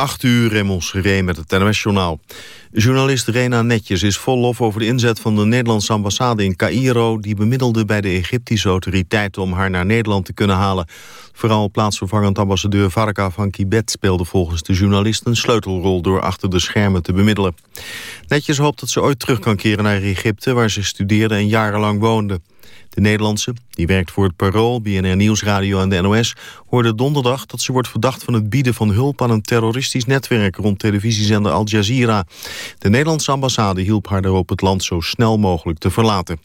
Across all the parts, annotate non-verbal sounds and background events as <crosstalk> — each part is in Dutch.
8 uur Raymond Seré met het NOS-journaal. Journalist Rena Netjes is vol lof over de inzet van de Nederlandse ambassade in Cairo... die bemiddelde bij de Egyptische autoriteiten om haar naar Nederland te kunnen halen. Vooral plaatsvervangend ambassadeur Faraka van Kibet speelde volgens de journalist een sleutelrol... door achter de schermen te bemiddelen. Netjes hoopt dat ze ooit terug kan keren naar Egypte... waar ze studeerde en jarenlang woonde. De Nederlandse, die werkt voor het Parool, BNR Nieuwsradio en de NOS... hoorde donderdag dat ze wordt verdacht van het bieden van hulp... aan een terroristisch netwerk rond televisiezender Al Jazeera. De Nederlandse ambassade hielp haar erop het land zo snel mogelijk te verlaten.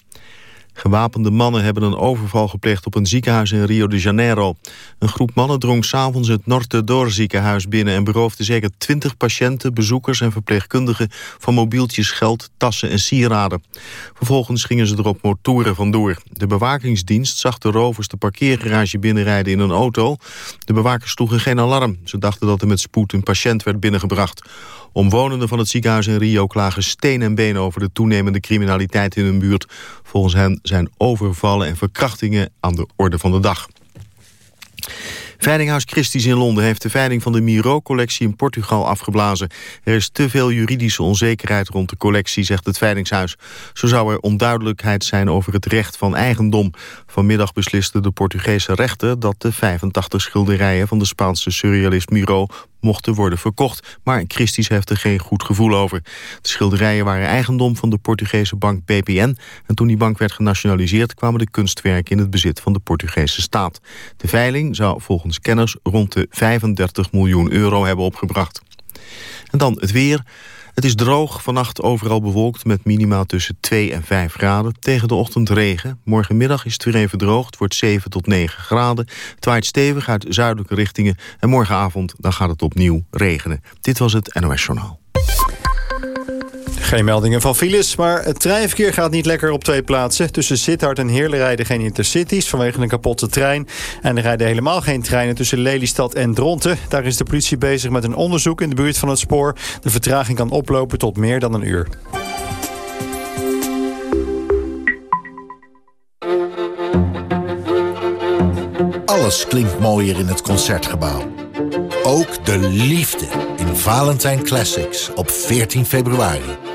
Gewapende mannen hebben een overval gepleegd op een ziekenhuis in Rio de Janeiro. Een groep mannen drong s'avonds het Norte Dor ziekenhuis binnen... en beroofde zeker twintig patiënten, bezoekers en verpleegkundigen... van mobieltjes, geld, tassen en sieraden. Vervolgens gingen ze er op motoren vandoor. De bewakingsdienst zag de rovers de parkeergarage binnenrijden in een auto. De bewakers sloegen geen alarm. Ze dachten dat er met spoed een patiënt werd binnengebracht. Omwonenden van het ziekenhuis in Rio klagen steen en been over de toenemende criminaliteit in hun buurt. Volgens hen zijn overvallen en verkrachtingen aan de orde van de dag. Veilinghuis Christie's in Londen heeft de veiling van de Miro-collectie in Portugal afgeblazen. Er is te veel juridische onzekerheid rond de collectie, zegt het veilingshuis. Zo zou er onduidelijkheid zijn over het recht van eigendom. Vanmiddag besliste de Portugese rechter dat de 85 schilderijen van de Spaanse surrealist Miro mochten worden verkocht. Maar Christie's heeft er geen goed gevoel over. De schilderijen waren eigendom van de Portugese bank BPN... en toen die bank werd genationaliseerd... kwamen de kunstwerken in het bezit van de Portugese staat. De veiling zou volgens kenners rond de 35 miljoen euro hebben opgebracht. En dan het weer... Het is droog, vannacht overal bewolkt met minima tussen 2 en 5 graden. Tegen de ochtend regen. Morgenmiddag is het weer even droog. Het wordt 7 tot 9 graden. Het waait stevig uit zuidelijke richtingen. En morgenavond dan gaat het opnieuw regenen. Dit was het NOS Journaal. Geen meldingen van files, maar het treinverkeer gaat niet lekker op twee plaatsen. Tussen Sittard en Heerlen rijden geen intercities vanwege een kapotte trein. En er rijden helemaal geen treinen tussen Lelystad en Dronten. Daar is de politie bezig met een onderzoek in de buurt van het spoor. De vertraging kan oplopen tot meer dan een uur. Alles klinkt mooier in het Concertgebouw. Ook de liefde in Valentijn Classics op 14 februari.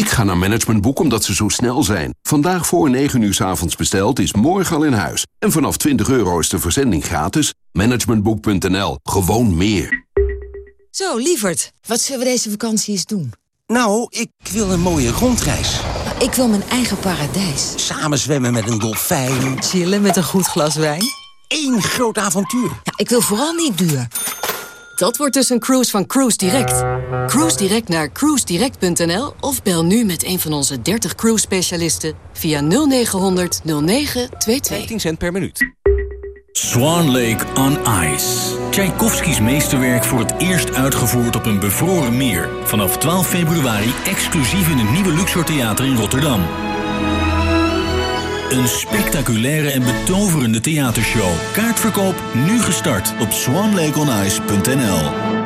Ik ga naar Managementboek omdat ze zo snel zijn. Vandaag voor 9 uur s avonds besteld is morgen al in huis. En vanaf 20 euro is de verzending gratis. Managementboek.nl. Gewoon meer. Zo, lieverd. Wat zullen we deze vakantie eens doen? Nou, ik wil een mooie rondreis. Ik wil mijn eigen paradijs. Samen zwemmen met een dolfijn. Chillen met een goed glas wijn. Eén groot avontuur. Ja, ik wil vooral niet duur. Dat wordt dus een cruise van Cruise Direct. Cruise Direct naar cruisedirect.nl of bel nu met een van onze 30 cruise specialisten via 0900 0922. 15 cent per minuut. Swan Lake on Ice. Tchaikovskis meesterwerk voor het eerst uitgevoerd op een bevroren meer. Vanaf 12 februari exclusief in het nieuwe Luxor Theater in Rotterdam. Een spectaculaire en betoverende theatershow. Kaartverkoop nu gestart op swanlakeonice.nl.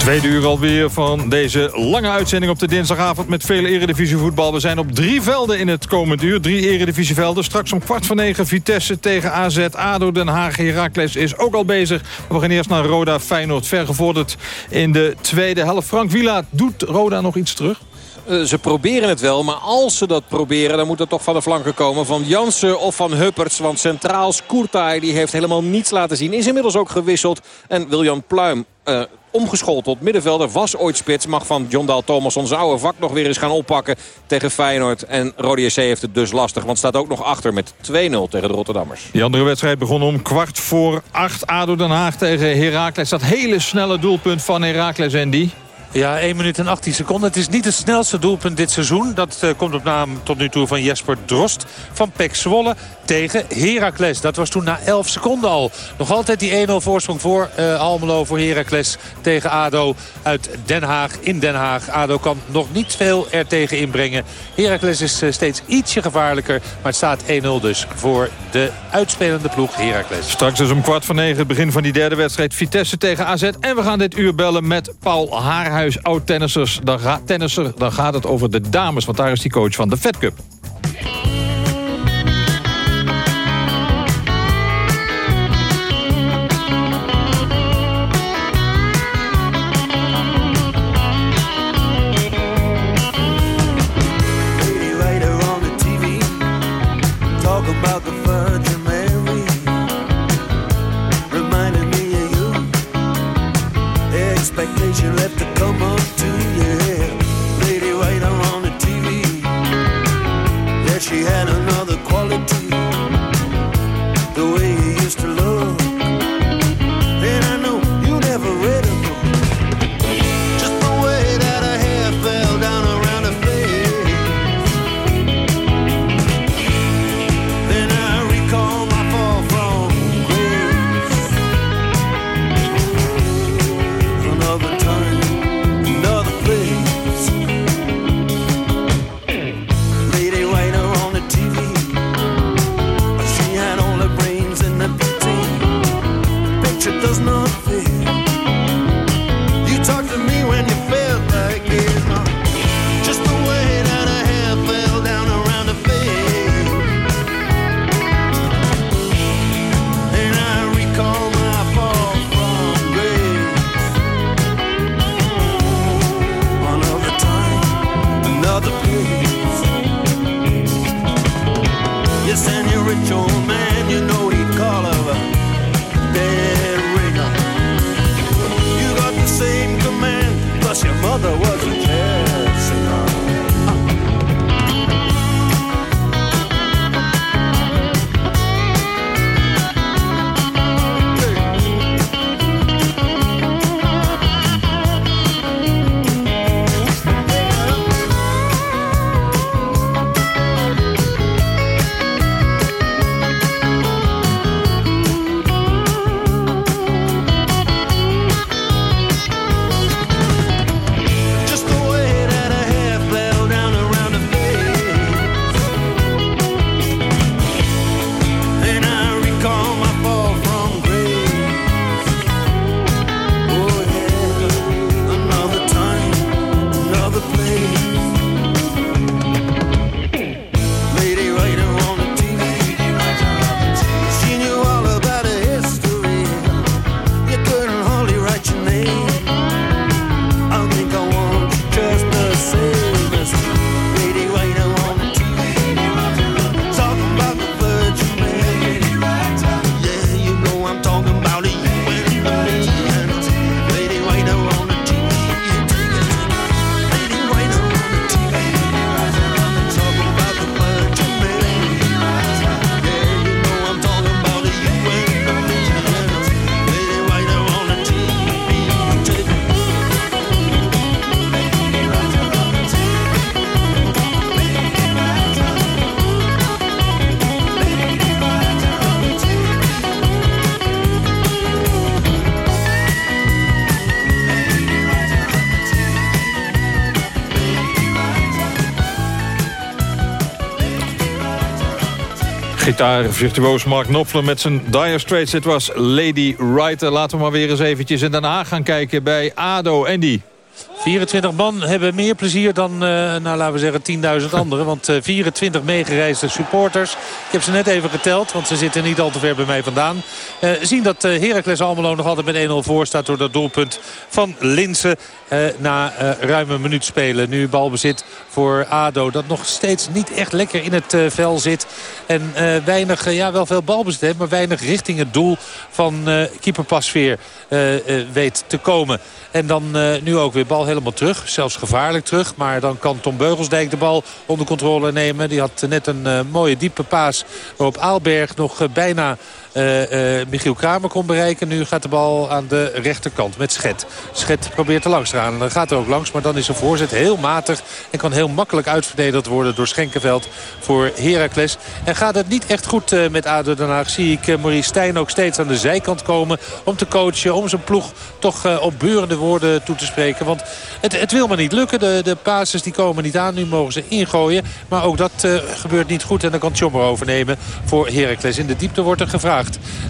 Tweede uur alweer van deze lange uitzending op de dinsdagavond met veel eredivisievoetbal. We zijn op drie velden in het komend uur. Drie eredivisievelden. Straks om kwart voor negen Vitesse tegen AZ. ADO Den Haag. Heracles is ook al bezig. We gaan eerst naar Roda Feyenoord. Vergevorderd in de tweede helft. Frank Wieland doet Roda nog iets terug? Uh, ze proberen het wel, maar als ze dat proberen... dan moet het toch van de flanken komen van Jansen of van Hupperts. Want centraal Skourtai die heeft helemaal niets laten zien. Is inmiddels ook gewisseld. En Wiljan Pluim... Uh, omgeschoold tot middenvelder. Was ooit spits. Mag van John Daal Thomas ons oude vak nog weer eens gaan oppakken tegen Feyenoord. En Rode SC heeft het dus lastig. Want staat ook nog achter met 2-0 tegen de Rotterdammers. Die andere wedstrijd begon om kwart voor acht. ADO Den Haag tegen Heracles. Dat hele snelle doelpunt van Heracles en die... Ja, 1 minuut en 18 seconden. Het is niet het snelste doelpunt dit seizoen. Dat uh, komt op naam tot nu toe van Jesper Drost van Pek Zwolle tegen Heracles. Dat was toen na 11 seconden al. Nog altijd die 1-0 voorsprong voor uh, Almelo voor Heracles tegen ADO uit Den Haag. In Den Haag. ADO kan nog niet veel er tegen inbrengen. Heracles is uh, steeds ietsje gevaarlijker. Maar het staat 1-0 dus voor de uitspelende ploeg Heracles. Straks dus om kwart voor negen het begin van die derde wedstrijd. Vitesse tegen AZ. En we gaan dit uur bellen met Paul Haarhuis, oud-tennissers. Dan, ga, dan gaat het over de dames, want daar is die coach van de Fed Cup. Gitaar virtuoos Mark Knopfler met zijn Dire Straits. Het was Lady Writer. Laten we maar weer eens eventjes in Den Haag gaan kijken bij ADO. Andy. 24 man hebben meer plezier dan, uh, nou, laten we zeggen, 10.000 anderen. Want uh, 24 meegereisde supporters. Ik heb ze net even geteld, want ze zitten niet al te ver bij mij vandaan. Uh, zien dat Heracles Almelo nog altijd met 1-0 voor staat door dat doelpunt van Linsen. na ruim een minuut spelen. Nu balbezit voor ADO. Dat nog steeds niet echt lekker in het vel zit. En weinig, ja wel veel balbezit heeft. Maar weinig richting het doel van keeper Pasveer weet te komen. En dan nu ook weer bal helemaal terug. Zelfs gevaarlijk terug. Maar dan kan Tom Beugelsdijk de bal onder controle nemen. Die had net een uh, mooie diepe paas waarop Aalberg nog uh, bijna Michiel Kramer kon bereiken. Nu gaat de bal aan de rechterkant met Schet. Schet probeert er langs te gaan. Dan gaat er ook langs, maar dan is een voorzet heel matig. En kan heel makkelijk uitverdedigd worden door Schenkenveld voor Heracles. En gaat het niet echt goed uh, met ADO Den Haag. Zie ik Maurice Stijn ook steeds aan de zijkant komen om te coachen. Om zijn ploeg toch op beurende woorden toe te spreken. Want het, het wil maar niet lukken. De, de passes die komen niet aan. Nu mogen ze ingooien. Maar ook dat gebeurt niet goed. En dan kan Tjommer overnemen voor Heracles. In de diepte wordt er gevraagd.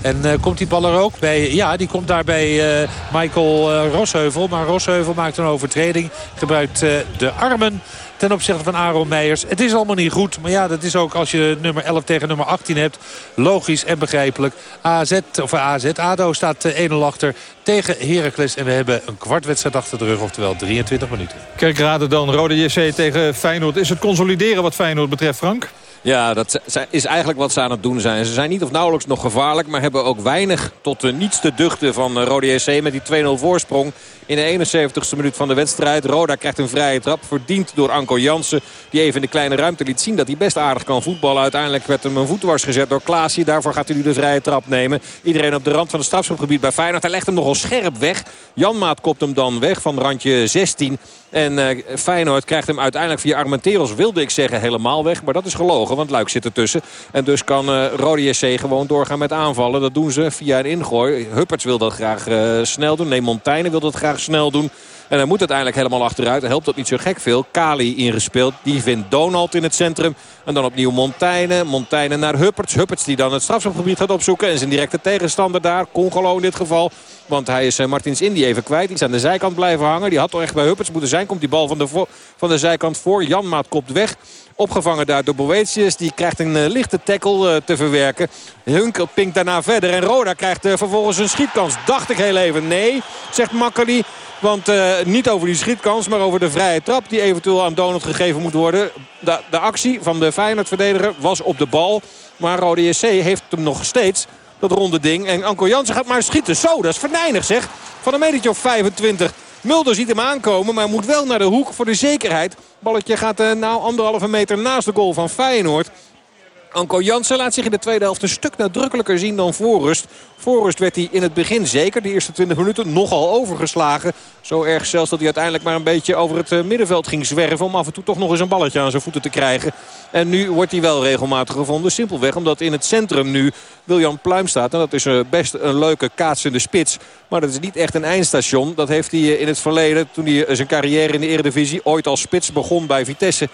En uh, komt die bal er ook bij? Ja, die komt daar bij uh, Michael uh, Rosheuvel. Maar Rosheuvel maakt een overtreding. Gebruikt de armen ten opzichte van Aaron Meijers. Het is allemaal niet goed. Maar ja, dat is ook als je nummer 11 tegen nummer 18 hebt. Logisch en begrijpelijk. AZ, of AZ, ADO staat 1-0 achter tegen Heracles. En we hebben een kwartwedstrijd achter de rug. Oftewel 23 minuten. Kerkrade dan. Rode JC tegen Feyenoord. Is het consolideren wat Feyenoord betreft, Frank? Ja, dat is eigenlijk wat ze aan het doen zijn. Ze zijn niet of nauwelijks nog gevaarlijk... maar hebben ook weinig tot uh, niets te duchten van uh, Rode JC... met die 2-0 voorsprong in de 71ste minuut van de wedstrijd. Roda krijgt een vrije trap, verdiend door Anko Jansen... die even in de kleine ruimte liet zien dat hij best aardig kan voetballen. Uiteindelijk werd hem een voetwars gezet door Klaasje. Daarvoor gaat hij nu de vrije trap nemen. Iedereen op de rand van het strafschopgebied bij Feyenoord. Hij legt hem nogal scherp weg. Janmaat kopt hem dan weg van randje 16... En uh, Feyenoord krijgt hem uiteindelijk via Armenteros, wilde ik zeggen, helemaal weg. Maar dat is gelogen, want Luik zit ertussen. En dus kan uh, Rode SC gewoon doorgaan met aanvallen. Dat doen ze via een ingooi. Hupperts wil dat graag uh, snel doen. Nee, Montaigne wil dat graag snel doen. En hij moet uiteindelijk helemaal achteruit. Helpt dat niet zo gek veel. Kali ingespeeld. Die vindt Donald in het centrum. En dan opnieuw Montaigne. Montaigne naar Hupperts. Hupperts die dan het strafschopgebied gaat opzoeken. En zijn directe tegenstander daar. Congolo in dit geval. Want hij is Martins Indy even kwijt. Die is aan de zijkant blijven hangen. Die had toch echt bij Hupperts moeten zijn. Komt die bal van de, van de zijkant voor. Janmaat kopt weg. Opgevangen daar door Boetius. Die krijgt een uh, lichte tackle uh, te verwerken. Hunkel pinkt daarna verder. En Roda krijgt vervolgens een schietkans. Dacht ik heel even. Nee, zegt Makkeli. Want niet over die schietkans, maar over de vrije trap... die eventueel aan Donald gegeven moet worden. De, de actie van de Feyenoord-verdediger was op de bal. Maar Rode JC heeft hem nog steeds dat ronde ding. En Anko Jansen gaat maar schieten. Zo, dat is verneinig zeg. Van een metertje of 25. Mulder ziet hem aankomen, maar moet wel naar de hoek voor de zekerheid. Balletje gaat uh, nou anderhalve meter naast de goal van Feyenoord. Anko Jansen laat zich in de tweede helft een stuk nadrukkelijker zien dan voorrust. Voorrust werd hij in het begin zeker, de eerste 20 minuten, nogal overgeslagen. Zo erg zelfs dat hij uiteindelijk maar een beetje over het eh, middenveld ging zwerven... om af en toe toch nog eens een balletje aan zijn voeten te krijgen. En nu wordt hij wel regelmatig gevonden. Simpelweg omdat in het centrum nu Wiljan Pluim staat. En dat is eh, best een leuke kaatsende spits. Maar dat is niet echt een eindstation. Dat heeft hij eh, in het verleden, toen hij zijn carrière in de Eredivisie... ooit als spits begon bij Vitesse,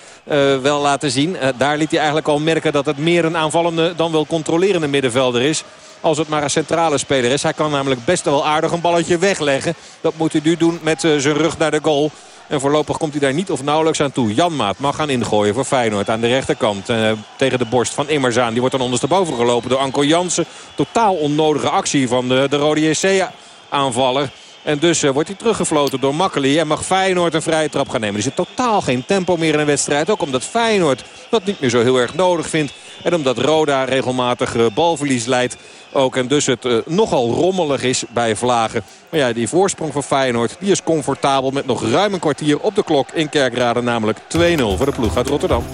wel laten zien. Daar liet hij eigenlijk al merken dat het meer een aanvallende... dan wel controlerende middenvelder is als het maar een centrale speler is. Hij kan namelijk best wel aardig een balletje wegleggen. Dat moet hij nu doen met zijn rug naar de goal. En voorlopig komt hij daar niet of nauwelijks aan toe. Janmaat mag gaan ingooien voor Feyenoord aan de rechterkant. Uh, tegen de borst van Immerzaan. Die wordt dan ondersteboven gelopen door Anko Jansen. Totaal onnodige actie van de, de Rode JC aanvaller. En dus uh, wordt hij teruggefloten door Makkeli. En mag Feyenoord een vrije trap gaan nemen. Er zit totaal geen tempo meer in een wedstrijd. Ook omdat Feyenoord dat niet meer zo heel erg nodig vindt. En omdat Roda regelmatig uh, balverlies leidt ook. En dus het uh, nogal rommelig is bij Vlagen. Maar ja, die voorsprong van Feyenoord die is comfortabel met nog ruim een kwartier op de klok in Kerkrade. Namelijk 2-0 voor de ploeg uit Rotterdam.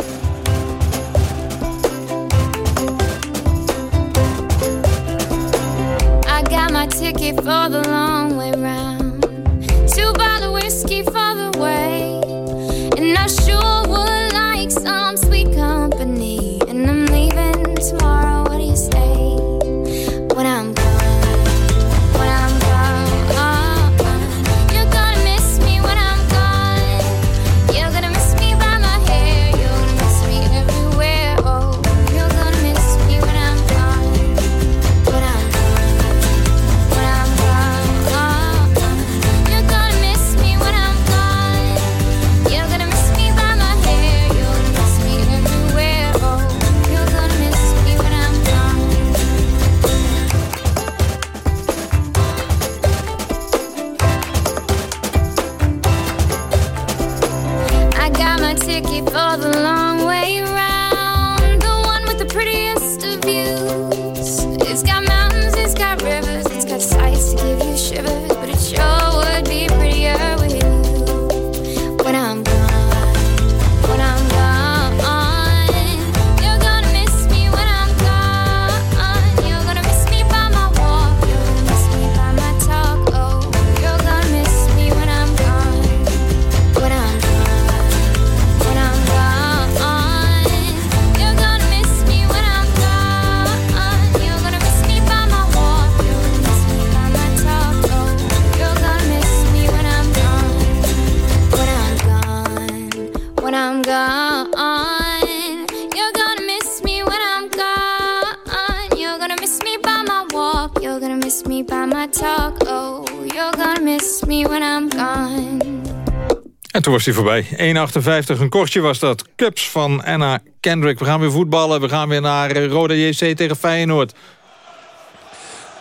En toen was hij voorbij. 1,58. Een kortje was dat. Cups van Anna Kendrick. We gaan weer voetballen. We gaan weer naar Roda JC tegen Feyenoord.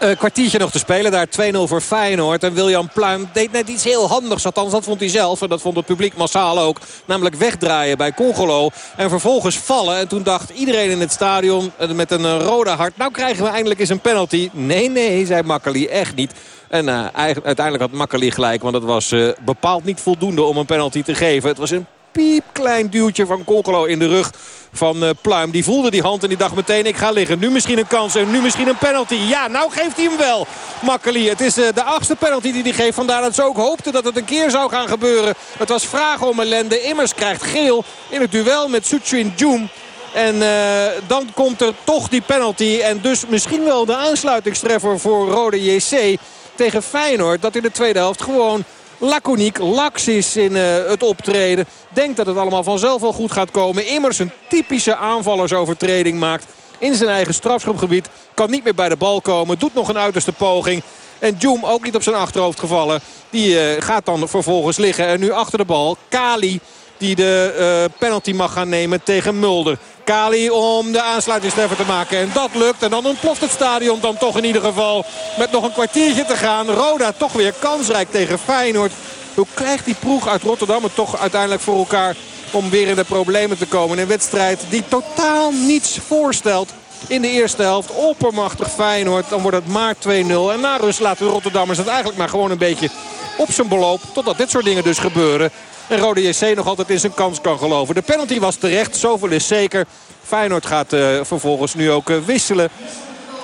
Een kwartiertje nog te spelen. Daar 2-0 voor Feyenoord. En William Pluim deed net iets heel handigs. Althans, dat vond hij zelf. En dat vond het publiek massaal ook. Namelijk wegdraaien bij Congolo. En vervolgens vallen. En toen dacht iedereen in het stadion eh, met een eh, rode hart. Nou krijgen we eindelijk eens een penalty. Nee, nee, zei Makkeli. Echt niet. En uh, uiteindelijk had Makkeli gelijk. Want het was bepaald niet voldoende om een penalty te geven. Het was een piepklein duwtje van Congolo in de rug van uh, Pluim. Die voelde die hand en die dacht meteen ik ga liggen. Nu misschien een kans en nu misschien een penalty. Ja, nou geeft hij hem wel. Makkeli. Het is uh, de achtste penalty die hij geeft. Vandaar dat ze ook hoopten dat het een keer zou gaan gebeuren. Het was vragen om ellende. Immers krijgt geel in het duel met Suchin Joom. En uh, dan komt er toch die penalty. En dus misschien wel de aansluitingstreffer voor Rode JC tegen Feyenoord. Dat in de tweede helft gewoon laconiek, laks is in uh, het optreden. Denkt dat het allemaal vanzelf wel goed gaat komen. Immers een typische aanvallersovertreding maakt in zijn eigen strafschopgebied. Kan niet meer bij de bal komen. Doet nog een uiterste poging. En Joom ook niet op zijn achterhoofd gevallen. Die uh, gaat dan vervolgens liggen. En nu achter de bal Kali die de uh, penalty mag gaan nemen tegen Mulder. Kali om de aansluitingstreffer te maken. En dat lukt. En dan ontploft het stadion dan toch in ieder geval. Met nog een kwartiertje te gaan. Roda toch weer kansrijk tegen Feyenoord. Hoe krijgt die ploeg uit Rotterdam het toch uiteindelijk voor elkaar... om weer in de problemen te komen. Een wedstrijd die totaal niets voorstelt. In de eerste helft oppermachtig Feyenoord. Dan wordt het maar 2-0. En na rust laten de Rotterdammers het eigenlijk maar gewoon een beetje op zijn beloop. Totdat dit soort dingen dus gebeuren. En Rode JC nog altijd in zijn kans kan geloven. De penalty was terecht, zoveel is zeker. Feyenoord gaat uh, vervolgens nu ook uh, wisselen.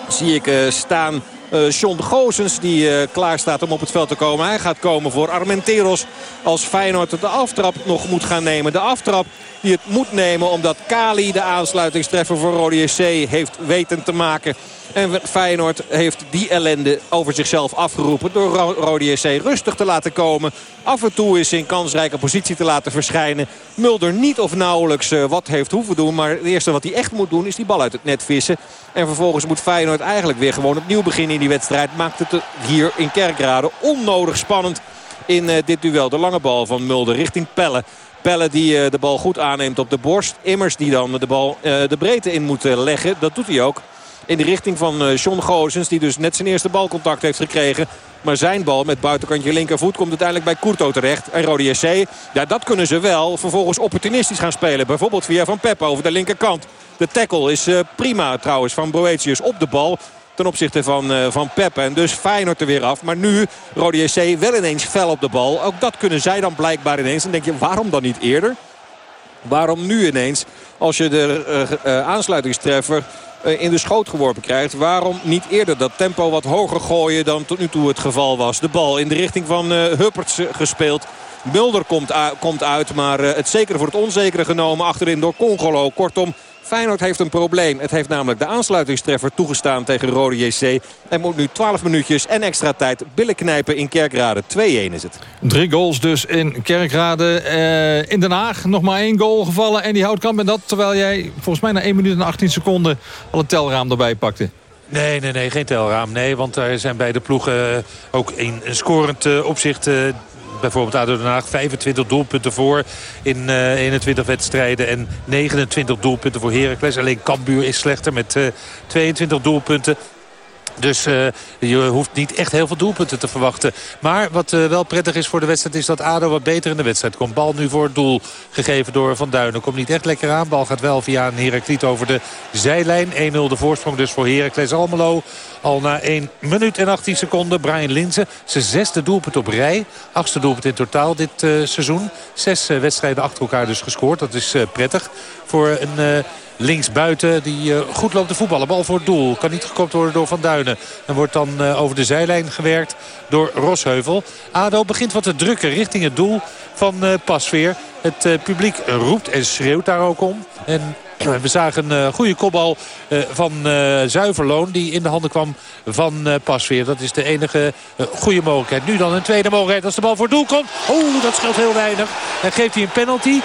Zie ik uh, staan uh, Gozens die uh, klaar staat om op het veld te komen. Hij gaat komen voor Armenteros als Feyenoord de aftrap nog moet gaan nemen. De aftrap die het moet nemen omdat Kali de aansluitingstreffer voor Rode JC heeft weten te maken. En Feyenoord heeft die ellende over zichzelf afgeroepen. Door Rode JC rustig te laten komen. Af en toe is in kansrijke positie te laten verschijnen. Mulder niet of nauwelijks uh, wat heeft hoeven doen. Maar het eerste wat hij echt moet doen is die bal uit het net vissen. En vervolgens moet Feyenoord eigenlijk weer gewoon opnieuw beginnen in die wedstrijd. Maakt het hier in Kerkrade onnodig spannend in uh, dit duel. De lange bal van Mulder richting Pelle. Pelle die uh, de bal goed aanneemt op de borst. Immers die dan de bal de breedte in moet leggen. Dat doet hij ook in de richting van John Gozens. Die dus net zijn eerste balcontact heeft gekregen. Maar zijn bal met buitenkantje linkervoet komt uiteindelijk bij Courto terecht. En Rode SC, ja, dat kunnen ze wel vervolgens opportunistisch gaan spelen. Bijvoorbeeld via Van Peppe over de linkerkant. De tackle is prima trouwens van Boetius op de bal ten opzichte van, uh, van Peppe. En dus Feyenoord er weer af. Maar nu Rode SC wel ineens fel op de bal. Ook dat kunnen zij dan blijkbaar ineens. Dan denk je, waarom dan niet eerder? Waarom nu ineens? Als je de uh, uh, aansluitingstreffer in de schoot geworpen krijgt. Waarom niet eerder dat tempo wat hoger gooien dan tot nu toe het geval was. De bal in de richting van Hupperts gespeeld. Mulder komt, komt uit, maar het zekere voor het onzekere genomen achterin door Congolo. Kortom, Feyenoord heeft een probleem. Het heeft namelijk de aansluitingstreffer toegestaan tegen Rode JC. En moet nu 12 minuutjes en extra tijd billen knijpen in Kerkrade. 2-1 is het. Drie goals dus in Kerkrade. Uh, in Den Haag nog maar één goal gevallen. En die houdt kamp en dat terwijl jij volgens mij na 1 minuut en 18 seconden al het telraam erbij pakte. Nee, nee, nee, geen telraam. Nee, want daar zijn beide ploegen ook in scorend uh, opzicht... Bijvoorbeeld ADO Den Haag 25 doelpunten voor in uh, 21 wedstrijden. En 29 doelpunten voor Heracles. Alleen Cambuur is slechter met uh, 22 doelpunten. Dus uh, je hoeft niet echt heel veel doelpunten te verwachten. Maar wat uh, wel prettig is voor de wedstrijd is dat ADO wat beter in de wedstrijd komt. Bal nu voor het doel gegeven door Van Duinen. Komt niet echt lekker aan. Bal gaat wel via een Herakliet over de zijlijn. 1-0 de voorsprong dus voor Heracles Almelo. Al na 1 minuut en 18 seconden. Brian Linzen, zijn zesde doelpunt op rij. Achtste doelpunt in totaal dit uh, seizoen. Zes wedstrijden achter elkaar dus gescoord. Dat is prettig voor een linksbuiten die uh, goed loopt te voetballen. Bal voor het doel. Kan niet gekopt worden door Van Duinen. En wordt dan uh, over de zijlijn gewerkt door Rosheuvel. ADO begint wat te drukken richting het doel van Pasveer. Het publiek roept en schreeuwt daar ook om. En <clears throat> we zagen een goede kopbal van Zuiverloon die in de handen kwam van Pasveer. Dat is de enige goede mogelijkheid. Nu dan een tweede mogelijkheid als de bal voor doel komt. Oeh, dat scheelt heel weinig. En geeft hij een penalty.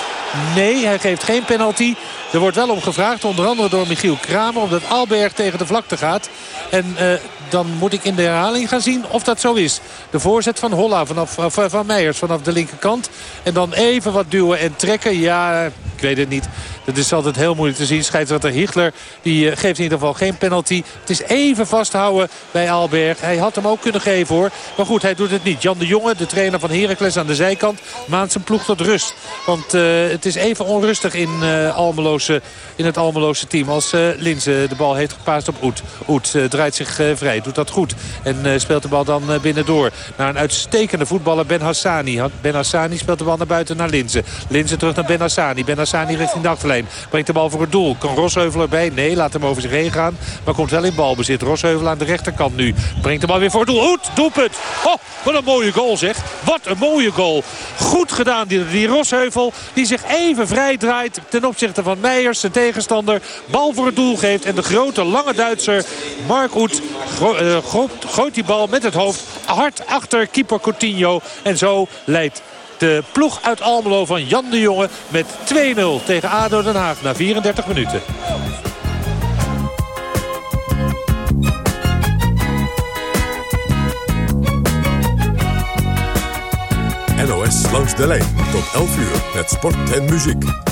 Nee, hij geeft geen penalty. Er wordt wel om gevraagd, onder andere door Michiel Kramer... omdat Alberg tegen de vlakte gaat. En dan moet ik in de herhaling gaan zien of dat zo is. De voorzet van Holla vanaf, van Meijers vanaf de linkerkant. En dan even wat duwen en trekken. Ja, ik weet het niet. Dat is altijd heel moeilijk te zien. Scheidsrechter Hichler die uh, geeft in ieder geval geen penalty. Het is even vasthouden bij Alberg. Hij had hem ook kunnen geven hoor. Maar goed, hij doet het niet. Jan de Jonge, de trainer van Heracles aan de zijkant... maakt zijn ploeg tot rust. Want uh, het is even onrustig in, uh, in het Almeloze team. Als Linse de bal heeft gepaast op Oet. Oet draait zich vrij, doet dat goed. En speelt de bal dan binnendoor. Naar een uitstekende voetballer Ben Hassani. Ben Hassani speelt de bal naar buiten naar Linse. Linse terug naar Ben Hassani. Ben Hassani richting de achterlijn. Brengt de bal voor het doel. Kan Rosheuvel erbij? Nee, laat hem over zich heen gaan. Maar komt wel in balbezit. Rosheuvel aan de rechterkant nu. Brengt de bal weer voor het doel. Goed, doelpunt. Oh, wat een mooie goal zeg. Wat een mooie goal. Goed gedaan die, die Rosheuvel. Die zich even vrij draait ten opzichte van Meijers, de tegenstander. Bal voor het doel geeft. En de grote lange Duitser Mark uh, gooit die bal met het hoofd hard achter keeper Coutinho. En zo leidt de ploeg uit Almelo van Jan de Jonge met 2-0 tegen ADO Den Haag na 34 minuten. NOS langs de lijn tot 11 uur met sport en muziek.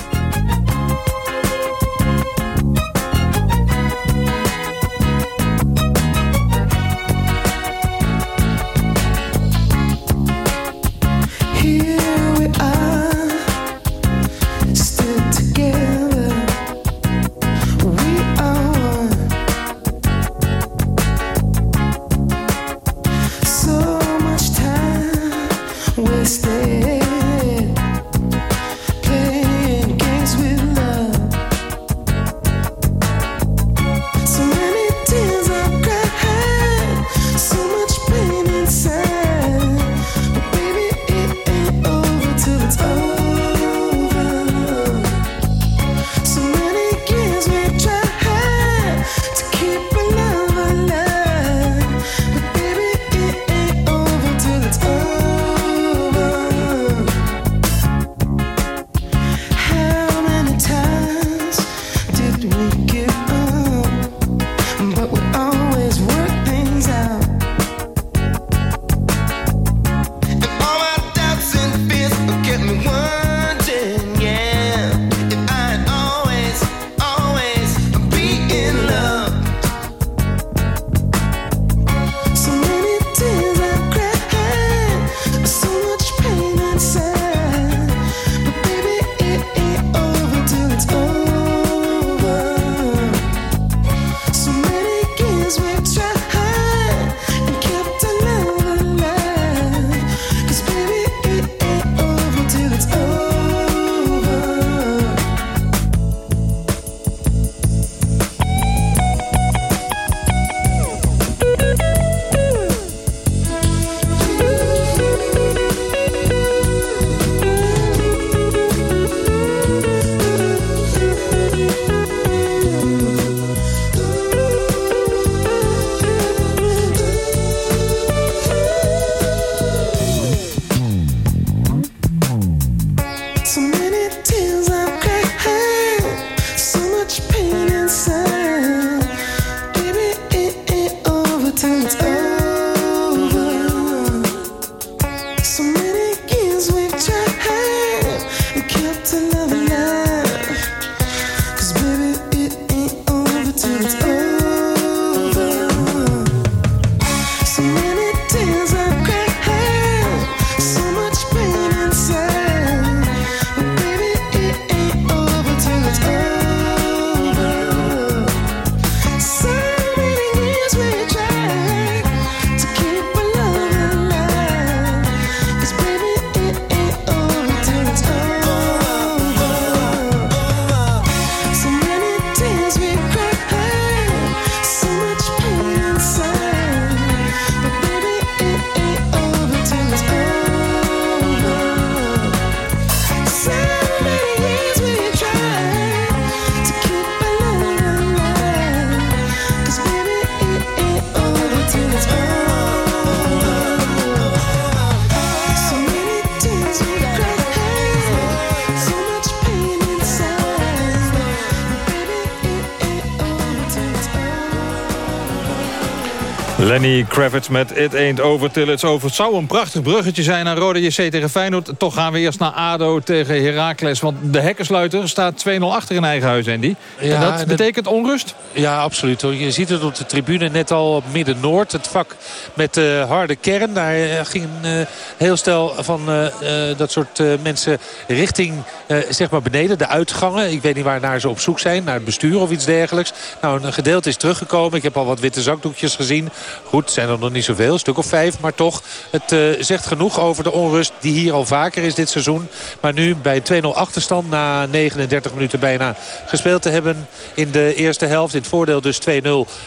Lenny Kravitz met It Ain't Over Till It's Over. Het zou een prachtig bruggetje zijn naar Rode JC tegen Feyenoord. Toch gaan we eerst naar ADO tegen Heracles. Want de hekkensluiter staat 2-0 achter in eigen huis, Andy. Ja, en dat en betekent onrust? Ja, absoluut. hoor. Je ziet het op de tribune net al op Midden-Noord. Het vak met de harde kern. Daar eh, ging een eh, heel stel van eh, eh, dat soort eh, mensen richting eh, zeg maar beneden. De uitgangen. Ik weet niet waar naar ze op zoek zijn. Naar het bestuur of iets dergelijks. Nou, een gedeelte is teruggekomen. Ik heb al wat witte zakdoekjes gezien. Goed, zijn er nog niet zoveel. Een stuk of vijf. Maar toch, het eh, zegt genoeg over de onrust die hier al vaker is dit seizoen. Maar nu bij 2-0 achterstand na 39 minuten bijna gespeeld te hebben in de eerste helft. In het voordeel dus 2-0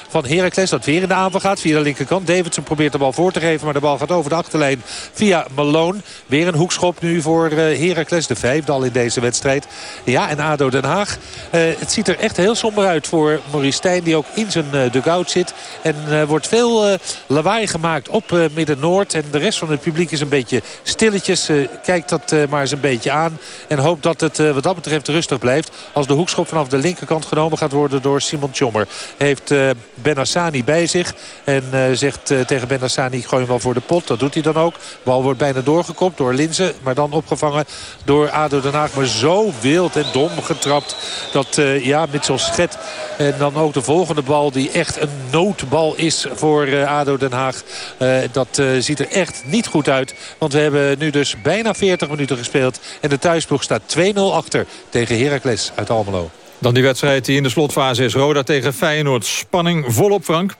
van Heracles. Dat weer in de aanval gaat via de linkerkant. Davidson probeert de bal voor te geven. Maar de bal gaat over de achterlijn via Malone. Weer een hoekschop nu voor eh, Heracles. De vijfde al in deze wedstrijd. Ja, en ADO Den Haag. Eh, het ziet er echt heel somber uit voor Maurice Stijn. Die ook in zijn dugout zit. En wordt veel eh, lawaai gemaakt op eh, Midden-Noord. En de rest van het publiek is een beetje stilletjes. eh, kijkt dat maar eens een beetje aan. En hoopt dat het wat dat betreft rustig blijft. Als de hoekschop vanaf de linkerkant genomen gaat worden door Simon Tjommer. Heeft Ben Hassani bij zich. En zegt tegen Ben Hassani, gooi hem wel voor de pot. Dat doet hij dan ook. Bal wordt bijna doorgekopt door Linzen. Maar dan opgevangen door ADO Den Haag. Maar zo wild en dom getrapt. Dat ja, Mitchell Schet. En dan ook de volgende bal die echt een noodbal is voor ADO Den Haag. Eh, dat eh, ziet er echt niet goed uit. Want we hebben nu dus bijna 40 minuten gespeeld. En de thuisploeg staat 2-0 achter tegen Heracles uit Almelo. Dan die wedstrijd die in de slotfase is. Roda tegen Feyenoord. Spanning volop, Frank.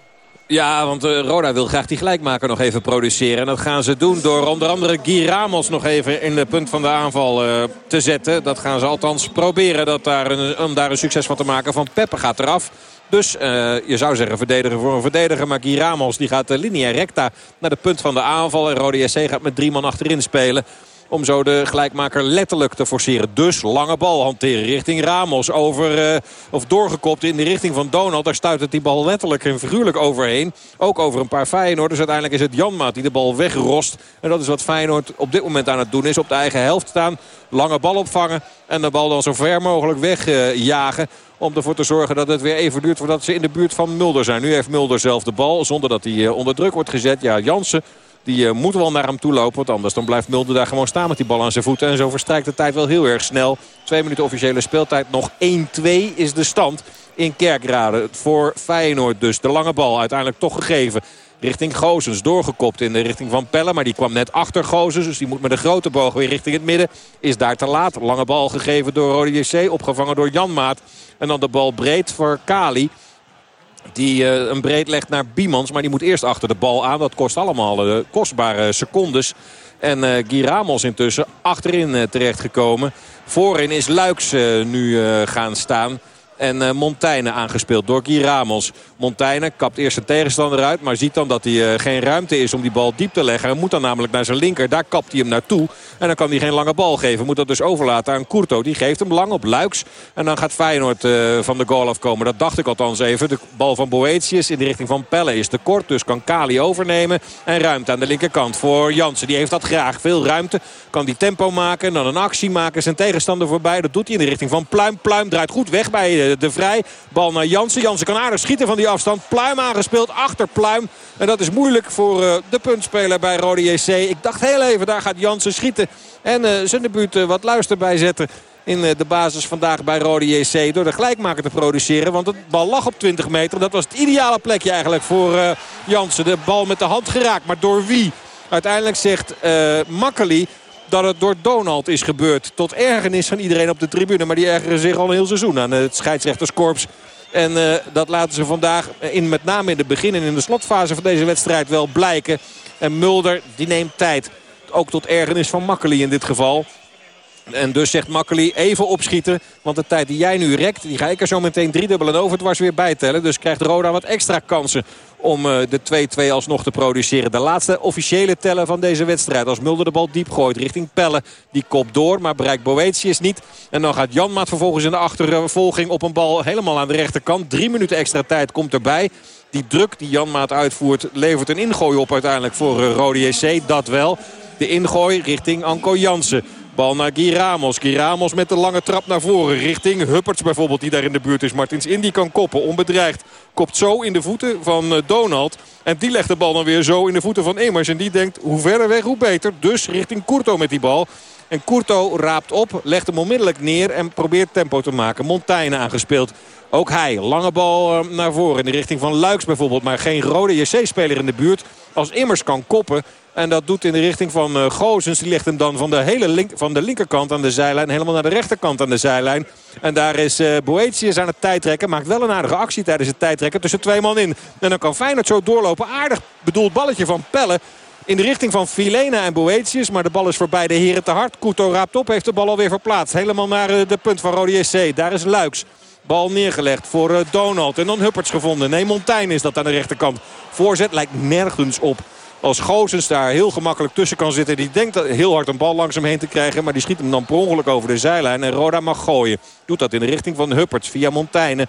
Ja, want eh, Roda wil graag die gelijkmaker nog even produceren. En dat gaan ze doen door onder andere Guy Ramos nog even in de punt van de aanval eh, te zetten. Dat gaan ze althans proberen dat daar een, om daar een succes van te maken. Van Peppe gaat eraf. Dus eh, je zou zeggen verdediger voor een verdediger. Maar Guy Ramos die gaat de linea recta naar de punt van de aanval. En Rode SC gaat met drie man achterin spelen. Om zo de gelijkmaker letterlijk te forceren. Dus lange bal hanteren richting Ramos. Over, eh, of doorgekopt in de richting van Donald. Daar stuit het die bal letterlijk en figuurlijk overheen. Ook over een paar Feyenoord. Dus uiteindelijk is het Janmaat die de bal wegrost. En dat is wat Feyenoord op dit moment aan het doen is. Op de eigen helft staan. Lange bal opvangen. En de bal dan zo ver mogelijk wegjagen. Om ervoor te zorgen dat het weer even duurt voordat ze in de buurt van Mulder zijn. Nu heeft Mulder zelf de bal zonder dat hij eh, onder druk wordt gezet. Ja, Jansen die uh, moet wel naar hem toe lopen. Want anders dan blijft Mulder daar gewoon staan met die bal aan zijn voeten. En zo verstrijkt de tijd wel heel erg snel. Twee minuten officiële speeltijd. Nog 1-2 is de stand in Kerkrade. Voor Feyenoord dus. De lange bal uiteindelijk toch gegeven. Richting Gozens. Doorgekopt in de richting van Pelle. Maar die kwam net achter Gozens. Dus die moet met een grote boog weer richting het midden. Is daar te laat. Lange bal gegeven door Rode JC. Opgevangen door Janmaat. En dan de bal breed voor Kali. Die uh, een breed legt naar Biemans. Maar die moet eerst achter de bal aan. Dat kost allemaal uh, kostbare secondes. En Guy Ramos intussen achterin terechtgekomen. Voorin is Luiks nu gaan staan. En uh, Montaigne aangespeeld door Guy Ramos. Montaigne kapt eerst zijn tegenstander uit. Maar ziet dan dat hij uh, geen ruimte is om die bal diep te leggen. Hij moet dan namelijk naar zijn linker. Daar kapt hij hem naartoe. En dan kan hij geen lange bal geven. Moet dat dus overlaten aan Courto. Die geeft hem lang op Luiks. En dan gaat Feyenoord uh, van de goal afkomen. Dat dacht ik althans even. De bal van Boetius in de richting van Pelle is te kort. Dus kan Kali overnemen. En ruimte aan de linkerkant voor Jansen. Die heeft dat graag. Veel ruimte. Kan die tempo maken. En dan een actie maken. Zijn tegenstander voorbij. Dat doet hij in de richting van Pluim. Pluim draait goed weg bij de vrij. Bal naar Jansen. Jansen kan aardig schieten van die afstand. Pluim aangespeeld achter Pluim. En dat is moeilijk voor uh, de puntspeler bij Rode JC. Ik dacht heel even, daar gaat Jansen schieten. En uh, zijn debuut wat luister bij zetten in de basis vandaag bij Rode JC. Door de gelijkmaker te produceren. Want de bal lag op 20 meter. Dat was het ideale plekje eigenlijk voor uh, Jansen. De bal met de hand geraakt. Maar door wie? Uiteindelijk zegt uh, Makkeli dat het door Donald is gebeurd. Tot ergernis van iedereen op de tribune. Maar die ergeren zich al een heel seizoen aan het scheidsrechterskorps. En uh, dat laten ze vandaag in, met name in de begin en in de slotfase van deze wedstrijd wel blijken. En Mulder die neemt tijd. Ook tot ergernis van Makkeli in dit geval. En dus zegt Makkeli even opschieten. Want de tijd die jij nu rekt, die ga ik er zo meteen driedubbel en overdwars weer bijtellen. Dus krijgt Roda wat extra kansen om uh, de 2-2 alsnog te produceren. De laatste officiële tellen van deze wedstrijd. Als Mulder de bal diep gooit richting Pelle. Die kop door, maar bereikt Boetius niet. En dan gaat Janmaat vervolgens in de achtervolging op een bal helemaal aan de rechterkant. Drie minuten extra tijd komt erbij. Die druk die Janmaat uitvoert levert een ingooi op uiteindelijk voor uh, Rode JC. Dat wel. De ingooi richting Anko Jansen. Bal naar Guy Ramos. Guy Ramos met de lange trap naar voren. Richting Hupperts bijvoorbeeld die daar in de buurt is. Martins Indy kan koppen. Onbedreigd. Kopt zo in de voeten van Donald. En die legt de bal dan weer zo in de voeten van Immers. En die denkt hoe verder weg hoe beter. Dus richting Courto met die bal. En Courto raapt op, legt hem onmiddellijk neer en probeert tempo te maken. Montaigne aangespeeld. Ook hij, lange bal naar voren in de richting van Luiks bijvoorbeeld. Maar geen rode JC-speler in de buurt. Als Immers kan koppen, en dat doet in de richting van uh, Gozens. Die legt hem dan van de, hele link, van de linkerkant aan de zijlijn helemaal naar de rechterkant aan de zijlijn. En daar is uh, Boetius aan het tijdrekken. Maakt wel een aardige actie tijdens het tijdrekken tussen twee man in. En dan kan Feyenoord zo doorlopen. Aardig bedoeld balletje van Pelle. In de richting van Filena en Boetius. Maar de bal is voor beide heren te hard. Couto raapt op. Heeft de bal alweer verplaatst. Helemaal naar uh, de punt van Rode SC. Daar is Luiks. Bal neergelegd voor Donald. En dan Hupperts gevonden. Nee, Montaigne is dat aan de rechterkant. Voorzet lijkt nergens op als Gozens daar heel gemakkelijk tussen kan zitten. Die denkt heel hard een bal langs hem heen te krijgen. Maar die schiet hem dan per ongeluk over de zijlijn. En Roda mag gooien. Doet dat in de richting van Hupperts via Montaigne.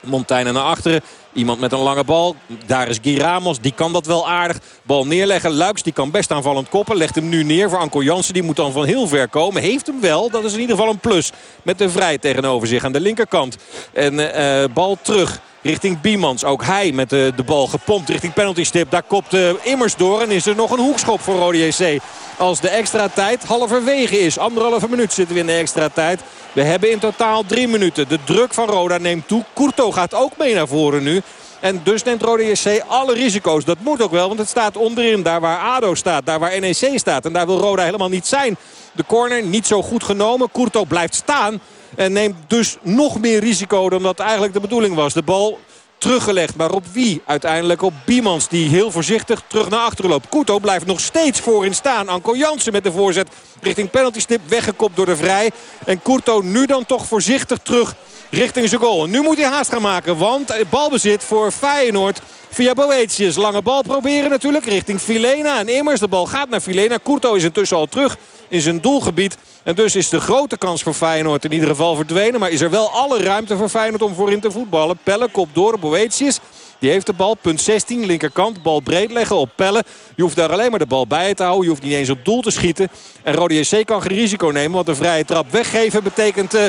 Montaigne naar achteren. Iemand met een lange bal. Daar is Guy Ramos. Die kan dat wel aardig. Bal neerleggen. Luiks die kan best aanvallend koppen. Legt hem nu neer voor Anko Jansen. Die moet dan van heel ver komen. Heeft hem wel. Dat is in ieder geval een plus. Met de vrij tegenover zich aan de linkerkant. En uh, bal terug richting Biemans. Ook hij met de, de bal gepompt richting penalty stip. Daar kopt uh, Immers door en is er nog een hoekschop voor Rode JC. Als de extra tijd halverwege is. Anderhalve minuut zitten we in de extra tijd. We hebben in totaal drie minuten. De druk van Roda neemt toe. Courto gaat ook mee naar voren nu. En dus neemt Rode JC alle risico's. Dat moet ook wel, want het staat onderin. Daar waar ADO staat, daar waar NEC staat. En daar wil Roda helemaal niet zijn. De corner niet zo goed genomen. Courto blijft staan. En neemt dus nog meer risico dan dat eigenlijk de bedoeling was. De bal teruggelegd. Maar op wie? Uiteindelijk op Biemans die heel voorzichtig terug naar achteren loopt. Kuto blijft nog steeds voorin staan. Anko Jansen met de voorzet richting penalty stip. Weggekopt door de Vrij. En Kuto nu dan toch voorzichtig terug richting zijn goal. nu moet hij haast gaan maken. Want balbezit voor Feyenoord via Boetius. Lange bal proberen natuurlijk richting Filena. En immers de bal gaat naar Filena. Kurto is intussen al terug in zijn doelgebied. En dus is de grote kans voor Feyenoord in ieder geval verdwenen. Maar is er wel alle ruimte voor Feyenoord om voorin te voetballen. Pelle kop door Boetius. Die heeft de bal, punt 16, linkerkant. Bal breed leggen op Pelle. Je hoeft daar alleen maar de bal bij te houden. Je hoeft niet eens op doel te schieten. En Rode JC kan geen risico nemen. Want een vrije trap weggeven betekent uh,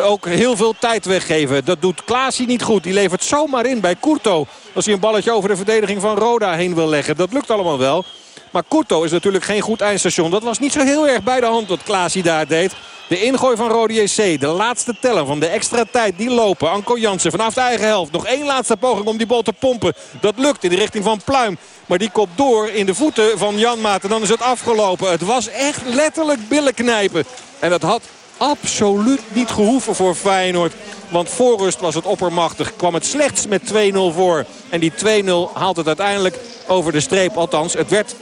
ook heel veel tijd weggeven. Dat doet Klaasie niet goed. Die levert zomaar in bij Courto. Als hij een balletje over de verdediging van Roda heen wil leggen. Dat lukt allemaal wel. Maar Courto is natuurlijk geen goed eindstation. Dat was niet zo heel erg bij de hand wat Klaasie daar deed. De ingooi van Rode JC. De laatste teller van de extra tijd. Die lopen. Anko Jansen vanaf de eigen helft. Nog één laatste poging om die bal te pompen. Dat lukt in de richting van Pluim. Maar die kopt door in de voeten van Jan Maat. En dan is het afgelopen. Het was echt letterlijk billen knijpen. En dat had absoluut niet gehoeven voor Feyenoord. Want voor rust was het oppermachtig. Kwam het slechts met 2-0 voor. En die 2-0 haalt het uiteindelijk over de streep. Althans, het werd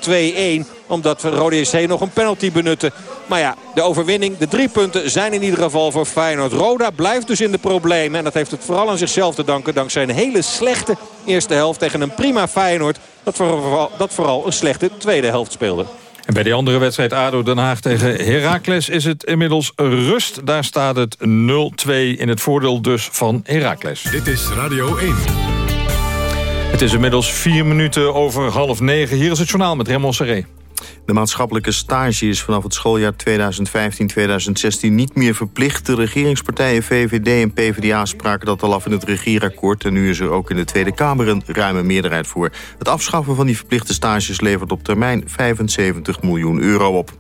2-1. Omdat Rode SC nog een penalty benutte. Maar ja, de overwinning, de drie punten zijn in ieder geval voor Feyenoord. Roda blijft dus in de problemen. En dat heeft het vooral aan zichzelf te danken. Dankzij een hele slechte eerste helft tegen een prima Feyenoord. Dat vooral, dat vooral een slechte tweede helft speelde. En bij de andere wedstrijd ADO Den Haag tegen Heracles is het inmiddels rust. Daar staat het 0-2 in het voordeel dus van Heracles. Dit is Radio 1. Het is inmiddels vier minuten over half negen. Hier is het journaal met Raymond Serré. De maatschappelijke stage is vanaf het schooljaar 2015-2016 niet meer verplicht. De regeringspartijen VVD en PvdA spraken dat al af in het regeerakkoord... en nu is er ook in de Tweede Kamer een ruime meerderheid voor. Het afschaffen van die verplichte stages levert op termijn 75 miljoen euro op.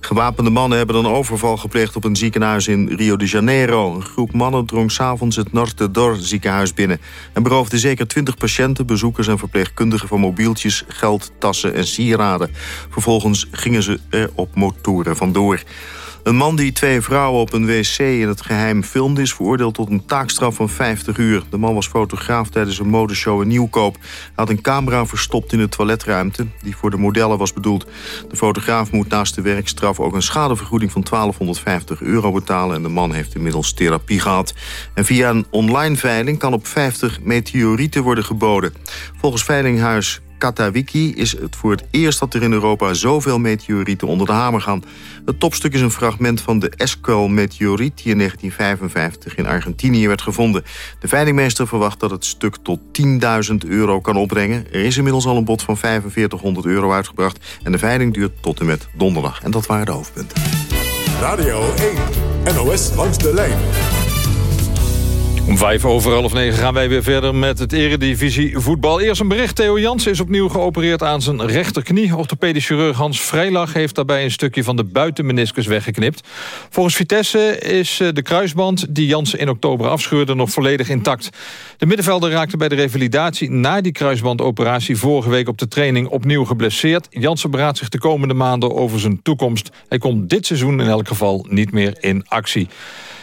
Gewapende mannen hebben een overval gepleegd op een ziekenhuis in Rio de Janeiro. Een groep mannen drong s'avonds het Norte Dor ziekenhuis binnen... en beroofde zeker 20 patiënten, bezoekers en verpleegkundigen... van mobieltjes, geld, tassen en sieraden. Vervolgens gingen ze er op motoren vandoor. Een man die twee vrouwen op een wc in het geheim filmde... is veroordeeld tot een taakstraf van 50 uur. De man was fotograaf tijdens een modeshow in Nieuwkoop. Hij had een camera verstopt in de toiletruimte... die voor de modellen was bedoeld. De fotograaf moet naast de werkstraf ook een schadevergoeding van 1250 euro betalen... en de man heeft inmiddels therapie gehad. En via een online veiling kan op 50 meteorieten worden geboden. Volgens Veilinghuis Katawiki is het voor het eerst dat er in Europa zoveel meteorieten onder de hamer gaan. Het topstuk is een fragment van de Esquel-meteoriet... die in 1955 in Argentinië werd gevonden. De veilingmeester verwacht dat het stuk tot 10.000 euro kan opbrengen. Er is inmiddels al een bod van 4500 euro uitgebracht... en de veiling duurt tot en met donderdag. En dat waren de hoofdpunten. Radio 1. NOS langs de lijn. Om vijf over half negen gaan wij weer verder met het eredivisie voetbal. Eerst een bericht. Theo Jans is opnieuw geopereerd aan zijn rechterknie. Orthopedisch chirurg Hans Vrijlag heeft daarbij een stukje van de buitenmeniscus weggeknipt. Volgens Vitesse is eh, de kruisband die Jansen in oktober afscheurde nog volledig intact. De middenvelder raakte bij de revalidatie na die kruisbandoperatie vorige week op de training opnieuw geblesseerd. Jansen beraadt zich de komende maanden over zijn toekomst. Hij komt dit seizoen in elk geval niet meer in actie.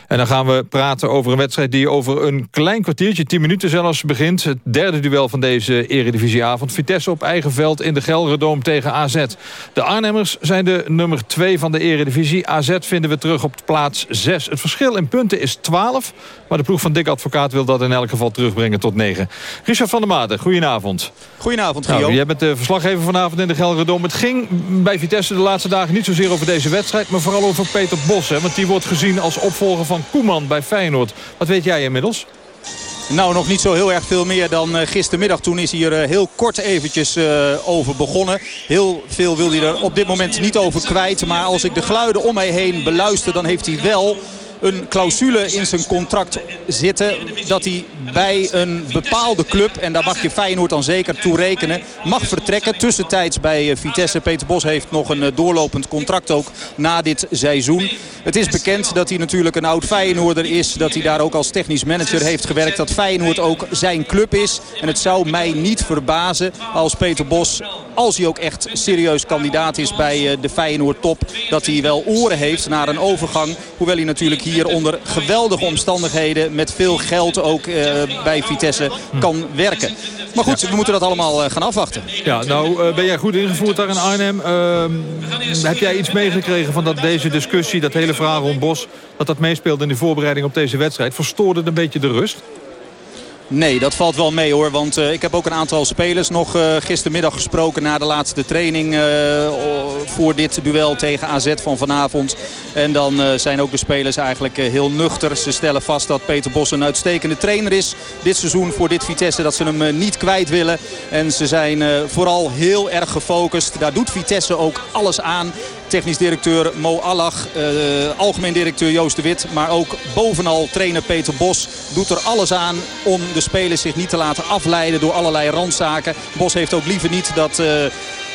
En dan gaan we praten over een wedstrijd die over een klein kwartiertje, 10 minuten zelfs, begint. Het derde duel van deze eredivisieavond. Vitesse op eigen veld in de Gelredoom tegen AZ. De Arnhemmers zijn de nummer 2 van de eredivisie. AZ vinden we terug op plaats 6. Het verschil in punten is 12, maar de ploeg van Dick Advocaat wil dat in elk geval terugbrengen tot 9. Richard van der Maden, goedenavond. Goedenavond, Gio. Nou, jij bent de verslaggever vanavond in de Gelredoom. Het ging bij Vitesse de laatste dagen niet zozeer over deze wedstrijd... maar vooral over Peter Bos, hè, want die wordt gezien als opvolger van Koeman bij Feyenoord. Wat weet jij inmiddels? Nou, nog niet zo heel erg veel meer dan uh, gistermiddag. Toen is hier uh, heel kort eventjes uh, over begonnen. Heel veel wil hij er op dit moment niet over kwijt. Maar als ik de geluiden om mij heen beluister, dan heeft hij wel een clausule in zijn contract zitten... dat hij bij een bepaalde club, en daar mag je Feyenoord dan zeker toe rekenen... mag vertrekken. Tussentijds bij Vitesse. Peter Bos heeft nog een doorlopend contract ook na dit seizoen. Het is bekend dat hij natuurlijk een oud Feyenoorder is. Dat hij daar ook als technisch manager heeft gewerkt. Dat Feyenoord ook zijn club is. En het zou mij niet verbazen als Peter Bos, als hij ook echt serieus kandidaat is bij de Feyenoord top... dat hij wel oren heeft naar een overgang. Hoewel hij natuurlijk hier onder geweldige omstandigheden... met veel geld ook uh, bij Vitesse kan werken. Maar goed, we moeten dat allemaal uh, gaan afwachten. Ja, nou uh, ben jij goed ingevoerd daar in Arnhem. Ehm, heb jij iets meegekregen van dat deze discussie, dat hele verhaal rond Bos... dat dat meespeelde in de voorbereiding op deze wedstrijd? Verstoorde het een beetje de rust? Nee, dat valt wel mee hoor. Want uh, ik heb ook een aantal spelers nog uh, gistermiddag gesproken... na de laatste training uh, voor dit duel tegen AZ van vanavond. En dan zijn ook de spelers eigenlijk heel nuchter. Ze stellen vast dat Peter Bos een uitstekende trainer is. Dit seizoen voor dit Vitesse dat ze hem niet kwijt willen. En ze zijn vooral heel erg gefocust. Daar doet Vitesse ook alles aan. Technisch directeur Mo Allach, uh, algemeen directeur Joost de Wit. Maar ook bovenal trainer Peter Bos doet er alles aan om de spelers zich niet te laten afleiden door allerlei randzaken. Bos heeft ook liever niet dat... Uh,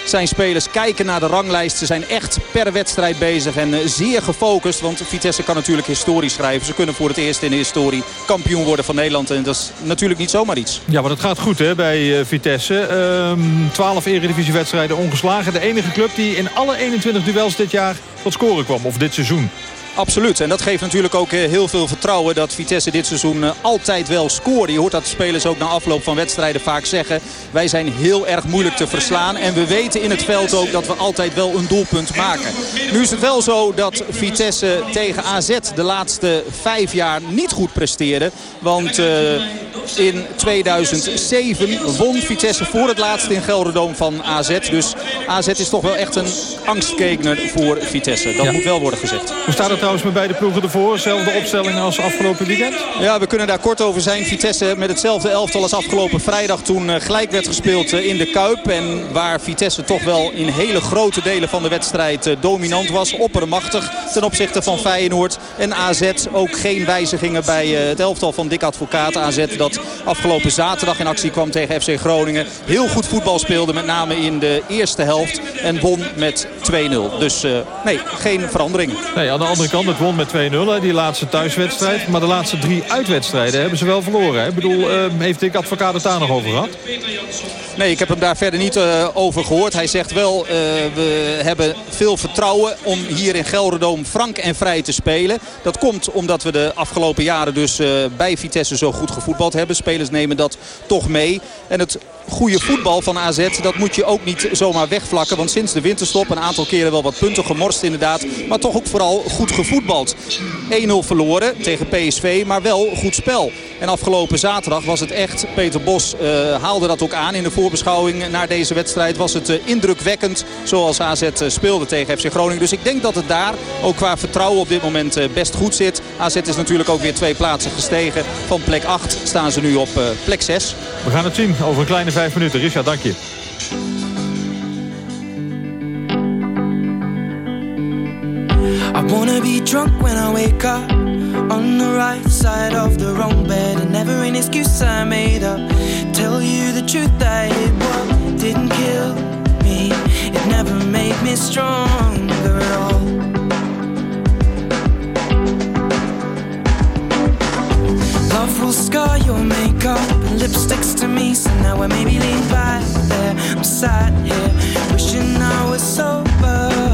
zijn spelers kijken naar de ranglijst. Ze zijn echt per wedstrijd bezig en zeer gefocust. Want Vitesse kan natuurlijk historie schrijven. Ze kunnen voor het eerst in de historie kampioen worden van Nederland. En dat is natuurlijk niet zomaar iets. Ja, maar dat gaat goed hè, bij uh, Vitesse. Um, 12 eredivisiewedstrijden ongeslagen. De enige club die in alle 21 duels dit jaar tot scoren kwam. Of dit seizoen. Absoluut. En dat geeft natuurlijk ook heel veel vertrouwen dat Vitesse dit seizoen altijd wel scoort. Je hoort dat de spelers ook na afloop van wedstrijden vaak zeggen. Wij zijn heel erg moeilijk te verslaan. En we weten in het veld ook dat we altijd wel een doelpunt maken. Nu is het wel zo dat Vitesse tegen AZ de laatste vijf jaar niet goed presteerde. Want uh, in 2007 won Vitesse voor het laatst in Gelderdoom van AZ. Dus AZ is toch wel echt een angstkekner voor Vitesse. Dat ja. moet wel worden gezegd. Hoe staat het trouwens met beide ploegen ervoor? Zelfde opstelling als afgelopen weekend? Ja, we kunnen daar kort over zijn. Vitesse met hetzelfde elftal als afgelopen vrijdag toen gelijk werd gespeeld in de Kuip. En waar Vitesse toch wel in hele grote delen van de wedstrijd dominant was. Oppermachtig ten opzichte van Feyenoord. En AZ ook geen wijzigingen bij het elftal van Dick Advocaat. AZ dat afgelopen zaterdag in actie kwam tegen FC Groningen. Heel goed voetbal speelde met name in de eerste helft. En won met 2-0. Dus uh, nee, geen verandering. Nee, aan de andere het won met 2-0, die laatste thuiswedstrijd. Maar de laatste drie uitwedstrijden hebben ze wel verloren. Hè? Ik bedoel, uh, heeft Dick Advocaat het daar nog over gehad? Nee, ik heb hem daar verder niet uh, over gehoord. Hij zegt wel, uh, we hebben veel vertrouwen om hier in Gelderdoom frank en vrij te spelen. Dat komt omdat we de afgelopen jaren dus uh, bij Vitesse zo goed gevoetbald hebben. Spelers nemen dat toch mee. En het goede voetbal van AZ, dat moet je ook niet zomaar wegvlakken. Want sinds de winterstop een aantal keren wel wat punten gemorst inderdaad. Maar toch ook vooral goed gevoetbald. 1-0 verloren tegen PSV, maar wel goed spel. En afgelopen zaterdag was het echt, Peter Bos uh, haalde dat ook aan in de voorbeschouwing naar deze wedstrijd. Was het uh, indrukwekkend zoals AZ uh, speelde tegen FC Groningen. Dus ik denk dat het daar ook qua vertrouwen op dit moment best goed zit. AZ is natuurlijk ook weer twee plaatsen gestegen. Van plek 8 staan ze nu op plek 6. We gaan het zien over een kleine vijf minuten. Richard, dank je. Be drunk when I wake up on the right side of the wrong bed, and never an excuse I made up. Tell you the truth, I hit what didn't kill me. It never made me stronger at all. Love will scar your makeup and lipsticks to me. So now I maybe lean back there. I'm sat here wishing I was sober.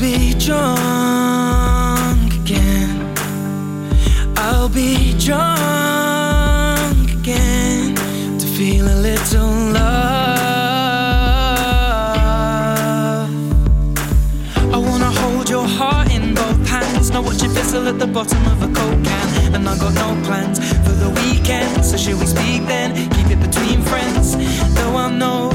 be drunk again. I'll be drunk again to feel a little love. I wanna hold your heart in both hands. Now watch it fizzle at the bottom of a coke can. And I got no plans for the weekend. So should we speak then? Keep it between friends. Though I know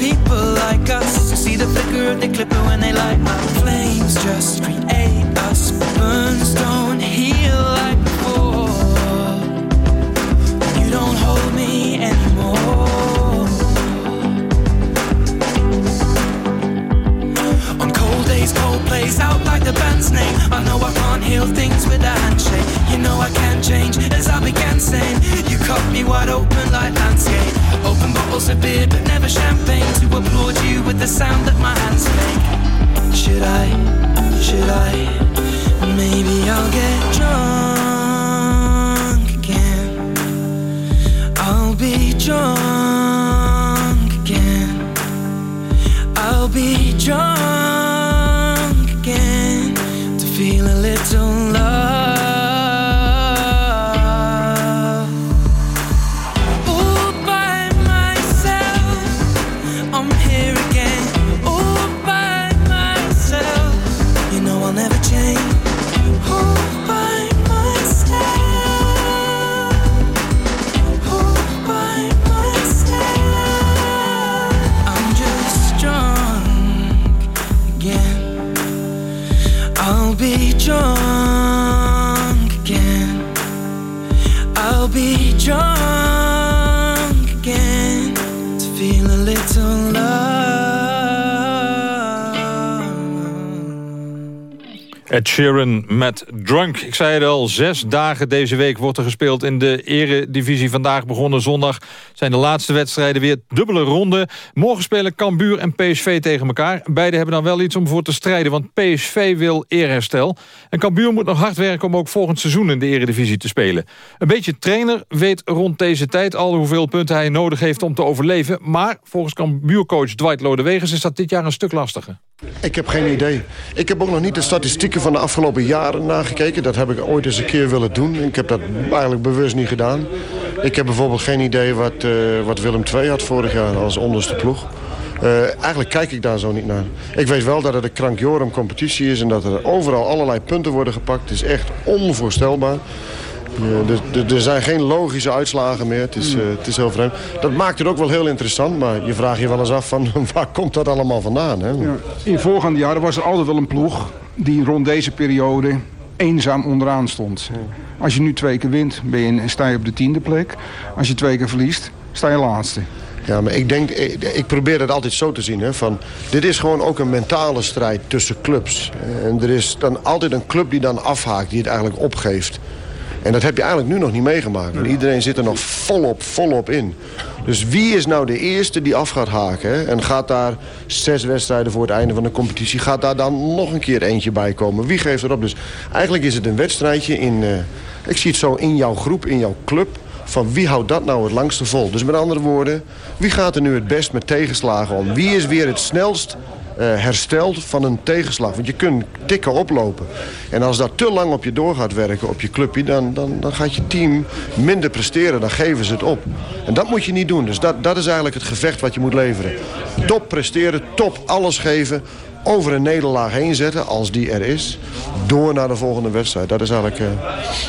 people like us see the flicker of the clipper when they light up. Flames just create us. Burns don't heal like before. You don't hold me anymore. On cold days, cold plays out like the band's name. I know I can't heal things with a handshake. You know I can't change as I began saying. You cut me wide open like landscape. Bottles of beer, but never champagne. To applaud you with the sound that my hands make. Should I? Should I? Maybe I'll get drunk again. I'll be drunk again. I'll be drunk again to feel a little I'll be drunk again. I'll be drunk Ed Sheeran met Drunk. Ik zei het al, zes dagen deze week wordt er gespeeld in de eredivisie. Vandaag begonnen zondag zijn de laatste wedstrijden weer dubbele ronde. Morgen spelen Cambuur en PSV tegen elkaar. Beide hebben dan wel iets om voor te strijden, want PSV wil eerherstel. En Cambuur moet nog hard werken om ook volgend seizoen in de eredivisie te spelen. Een beetje trainer weet rond deze tijd al hoeveel punten hij nodig heeft om te overleven. Maar volgens Cambuurcoach Dwight Lodewegers is dat dit jaar een stuk lastiger. Ik heb geen idee. Ik heb ook nog niet de statistieken van de afgelopen jaren nagekeken. Dat heb ik ooit eens een keer willen doen. Ik heb dat eigenlijk bewust niet gedaan. Ik heb bijvoorbeeld geen idee wat, eh, wat Willem II had vorig jaar als onderste ploeg. Eh, eigenlijk kijk ik daar zo niet naar. Ik weet wel dat het een krankjorum competitie is... en dat er overal allerlei punten worden gepakt. Het is echt onvoorstelbaar. Er- zijn geen logische uitslagen meer. Het is, eh, het is heel vreemd. Dat maakt het ook wel heel interessant. Maar je vraagt je wel eens af van <laughs> waar komt dat allemaal vandaan? Hè? Ja. In voorgaande jaren was er altijd wel een ploeg die rond deze periode eenzaam onderaan stond. Als je nu twee keer wint, ben je, sta je op de tiende plek. Als je twee keer verliest, sta je laatste. Ja, maar ik denk, ik, ik probeer het altijd zo te zien. Hè, van, dit is gewoon ook een mentale strijd tussen clubs. En er is dan altijd een club die dan afhaakt, die het eigenlijk opgeeft. En dat heb je eigenlijk nu nog niet meegemaakt. En iedereen zit er nog volop, volop in. Dus wie is nou de eerste die af gaat haken? En gaat daar zes wedstrijden voor het einde van de competitie... gaat daar dan nog een keer eentje bij komen? Wie geeft erop? Dus eigenlijk is het een wedstrijdje in... eh, ik zie het zo in jouw groep, in jouw club van wie houdt dat nou het langste vol. Dus met andere woorden, wie gaat er nu het best met tegenslagen om? Wie is weer het snelst herstelt van een tegenslag. Want je kunt tikken oplopen. En als dat te lang op je door gaat werken, op je clubje... dan, dan, dan gaat je team minder presteren, dan geven ze het op. En dat moet je niet doen. Dus dat, dat is eigenlijk het gevecht wat je moet leveren. Top presteren, top alles geven over een nederlaag heen zetten, als die er is. Door naar de volgende wedstrijd. Dat is eigenlijk uh,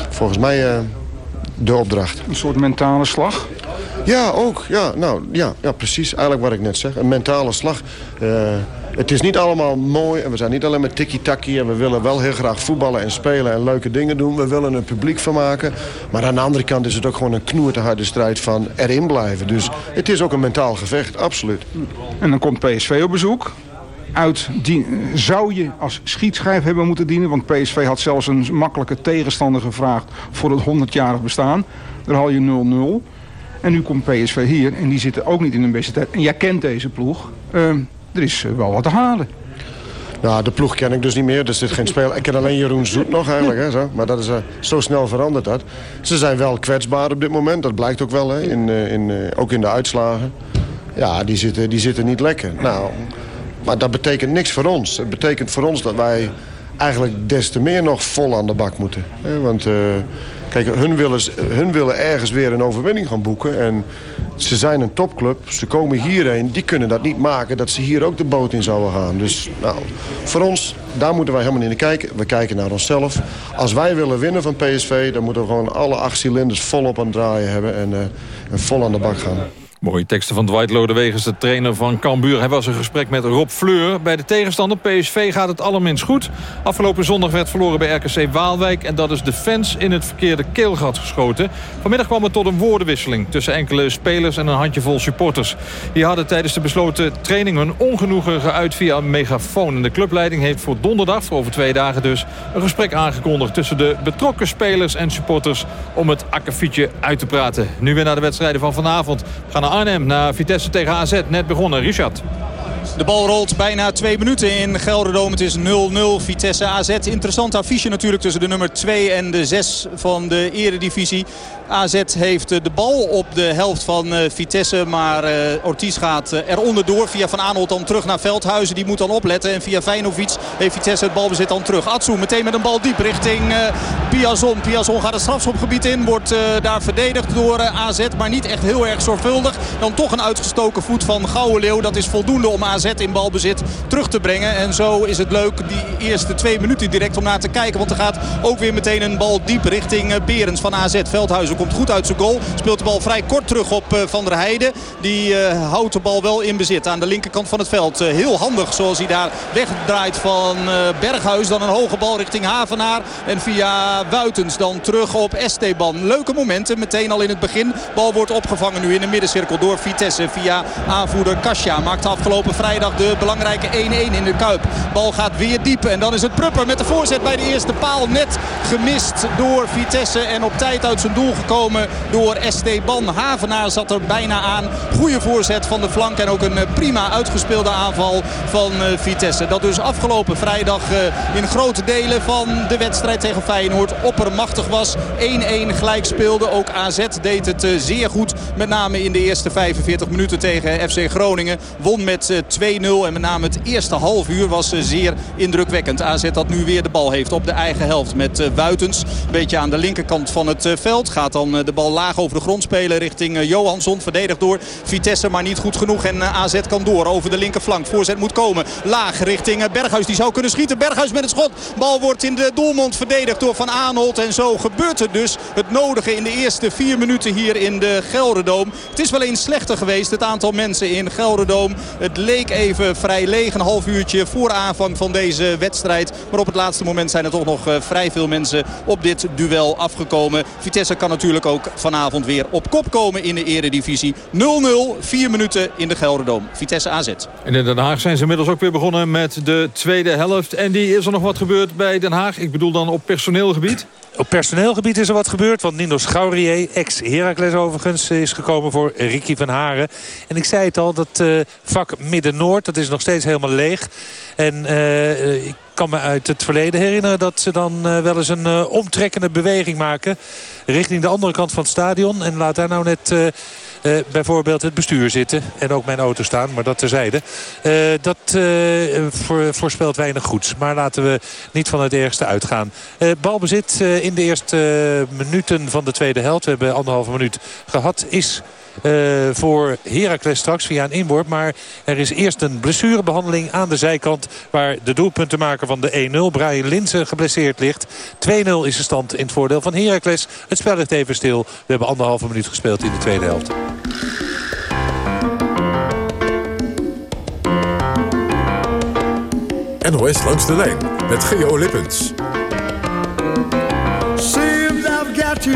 volgens mij uh, de opdracht. Een soort mentale slag? Ja, ook. Ja, nou, ja, ja, precies. Eigenlijk wat ik net zeg. Een mentale slag. Uh, het is niet allemaal mooi en we zijn niet alleen maar tikkie-takkie... en we willen wel heel graag voetballen en spelen en leuke dingen doen. We willen een publiek van maken. Maar aan de andere kant is het ook gewoon een knoer te harde strijd van erin blijven. Dus het is ook een mentaal gevecht, absoluut. En dan komt PSV op bezoek uit die, zou je als schietschijf hebben moeten dienen. Want PSV had zelfs een makkelijke tegenstander gevraagd voor het 100-jarig bestaan. Daar haal je 0-0. En nu komt PSV hier en die zitten ook niet in hun beste tijd. En jij kent deze ploeg. Uh, er is wel wat te halen. Nou, de ploeg ken ik dus niet meer. Er zit geen speel. Ik ken alleen Jeroen Zoet nog eigenlijk. Hè, zo. Maar dat is uh, zo snel veranderd dat. Ze zijn wel kwetsbaar op dit moment. Dat blijkt ook wel. Hè, in, uh, in, ook in de uitslagen. Ja, die zitten, die zitten niet lekker. Nou, maar dat betekent niks voor ons. Het betekent voor ons dat wij eigenlijk des te meer nog vol aan de bak moeten. Want uh, kijk, hun willen, hun willen ergens weer een overwinning gaan boeken. En ze zijn een topclub. Ze komen hierheen. Die kunnen dat niet maken dat ze hier ook de boot in zouden gaan. Dus nou, voor ons, daar moeten wij helemaal naar kijken. We kijken naar onszelf. Als wij willen winnen van PSV... dan moeten we gewoon alle acht cilinders volop aan het draaien hebben. En, uh, en vol aan de bak gaan. Mooie teksten van Dwight Lodewegens, de trainer van Cambuur. Hij was in gesprek met Rob Fleur. Bij de tegenstander PSV gaat het allerminst goed. Afgelopen zondag werd verloren bij RKC Waalwijk... en dat is de fans in het verkeerde keelgat geschoten. Vanmiddag kwam het tot een woordenwisseling... tussen enkele spelers en een handjevol supporters. Die hadden tijdens de besloten training hun ongenoegen geuit via een megafoon. En de clubleiding heeft voor donderdag, voor over twee dagen dus... een gesprek aangekondigd tussen de betrokken spelers en supporters... om het akkefietje uit te praten. Nu weer naar de wedstrijden van vanavond. We gaan naar Arnhem, naar Vitesse tegen AZ. Net begonnen, Richard. De bal rolt bijna twee minuten in Gelderdoom. Het is 0-0 Vitesse AZ. Interessant affiche natuurlijk tussen de nummer 2 en de 6 van de eredivisie. AZ heeft de bal op de helft van Vitesse. Maar Ortiz gaat eronder door. Via Van Aanholt dan terug naar Veldhuizen. Die moet dan opletten. En via Vijnovic heeft Vitesse het balbezit dan terug. Atsu meteen met een bal diep richting Piazon. Piazon gaat het strafschopgebied in. Wordt daar verdedigd door AZ. Maar niet echt heel erg zorgvuldig. Dan toch een uitgestoken voet van Gouwenleeuw. Dat is voldoende om AZ in balbezit terug te brengen. En zo is het leuk die eerste twee minuten direct om naar te kijken. Want er gaat ook weer meteen een bal diep richting Berens van AZ. Veldhuizen komt goed uit zijn goal. Speelt de bal vrij kort terug op Van der Heijden. Die uh, houdt de bal wel in bezit aan de linkerkant van het veld. Heel handig zoals hij daar wegdraait van Berghuis. Dan een hoge bal richting Havenaar. En via Wuitens dan terug op Esteban. Leuke momenten meteen al in het begin. Bal wordt opgevangen nu in de middencirkel door Vitesse. Via aanvoerder Kasia. Maakt afgelopen vrijdag de belangrijke 1-1 in de Kuip. Bal gaat weer diep. En dan is het Prupper met de voorzet bij de eerste paal. Net gemist door Vitesse. En op tijd uit zijn doel gekomen door Esteban. Havenaar zat er bijna aan. Goede voorzet van de flank. En ook een prima uitgespeelde aanval van Vitesse. Dat dus afgelopen vrijdag in grote delen van de wedstrijd tegen Feyenoord oppermachtig was. 1-1 gelijk speelde. Ook AZ deed het zeer goed. Met name in de eerste 45 minuten tegen FC Groningen. Won met 2-0. En met name het eerste half uur was zeer indrukwekkend. AZ dat nu weer de bal heeft op de eigen helft met Wuitens. Een beetje aan de linkerkant van het veld. Gaat dan de bal laag over de grond spelen richting Johansson. Verdedigd door Vitesse, maar niet goed genoeg. En AZ kan door over de linkerflank. Voorzet moet komen. Laag richting Berghuis. Die zou kunnen schieten. Berghuis met het schot. Bal wordt in de doelmond verdedigd door Van Aanholt. En zo gebeurt er dus het nodige in de eerste vier minuten hier in de Gelderdoom. Het is wel eens slechter geweest. Het aantal mensen in Gelderdoom. Het even vrij leeg. Een half uurtje voor aanvang van deze wedstrijd. Maar op het laatste moment zijn er toch nog vrij veel mensen op dit duel afgekomen. Vitesse kan natuurlijk ook vanavond weer op kop komen in de eredivisie. 0-0, 4 minuten in de Gelderdoom. Vitesse AZ. En in Den Haag zijn ze inmiddels ook weer begonnen met de tweede helft. En die is er nog wat gebeurd bij Den Haag? Ik bedoel dan op personeelgebied? Op personeelgebied is er wat gebeurd. Want Nino Schaurier, ex-Heracles overigens, is gekomen voor Ricky van Haren. En ik zei het al, dat uh, vak Midden-Noord, dat is nog steeds helemaal leeg. En uh, ik kan me uit het verleden herinneren dat ze dan wel eens een omtrekkende beweging maken. Richting de andere kant van het stadion. En laat daar nou net eh, bijvoorbeeld het bestuur zitten. En ook mijn auto staan, maar dat terzijde. Uh, dat voor, voorspelt weinig goeds. Maar laten we niet van het ergste uitgaan. balbezit in de eerste minuten van de tweede helft. We hebben anderhalve minuut gehad. Is voor Heracles straks via een inworp. Maar er is eerst een blessurebehandeling aan de zijkant... waar de doelpuntenmaker van de 1-0, Brian Linsen, geblesseerd ligt. 2-0 is de stand in het voordeel van Heracles. Het spel ligt even stil. We hebben anderhalve minuut gespeeld in de tweede helft. NOS langs de lijn met Geo Lippens. Seems I've got to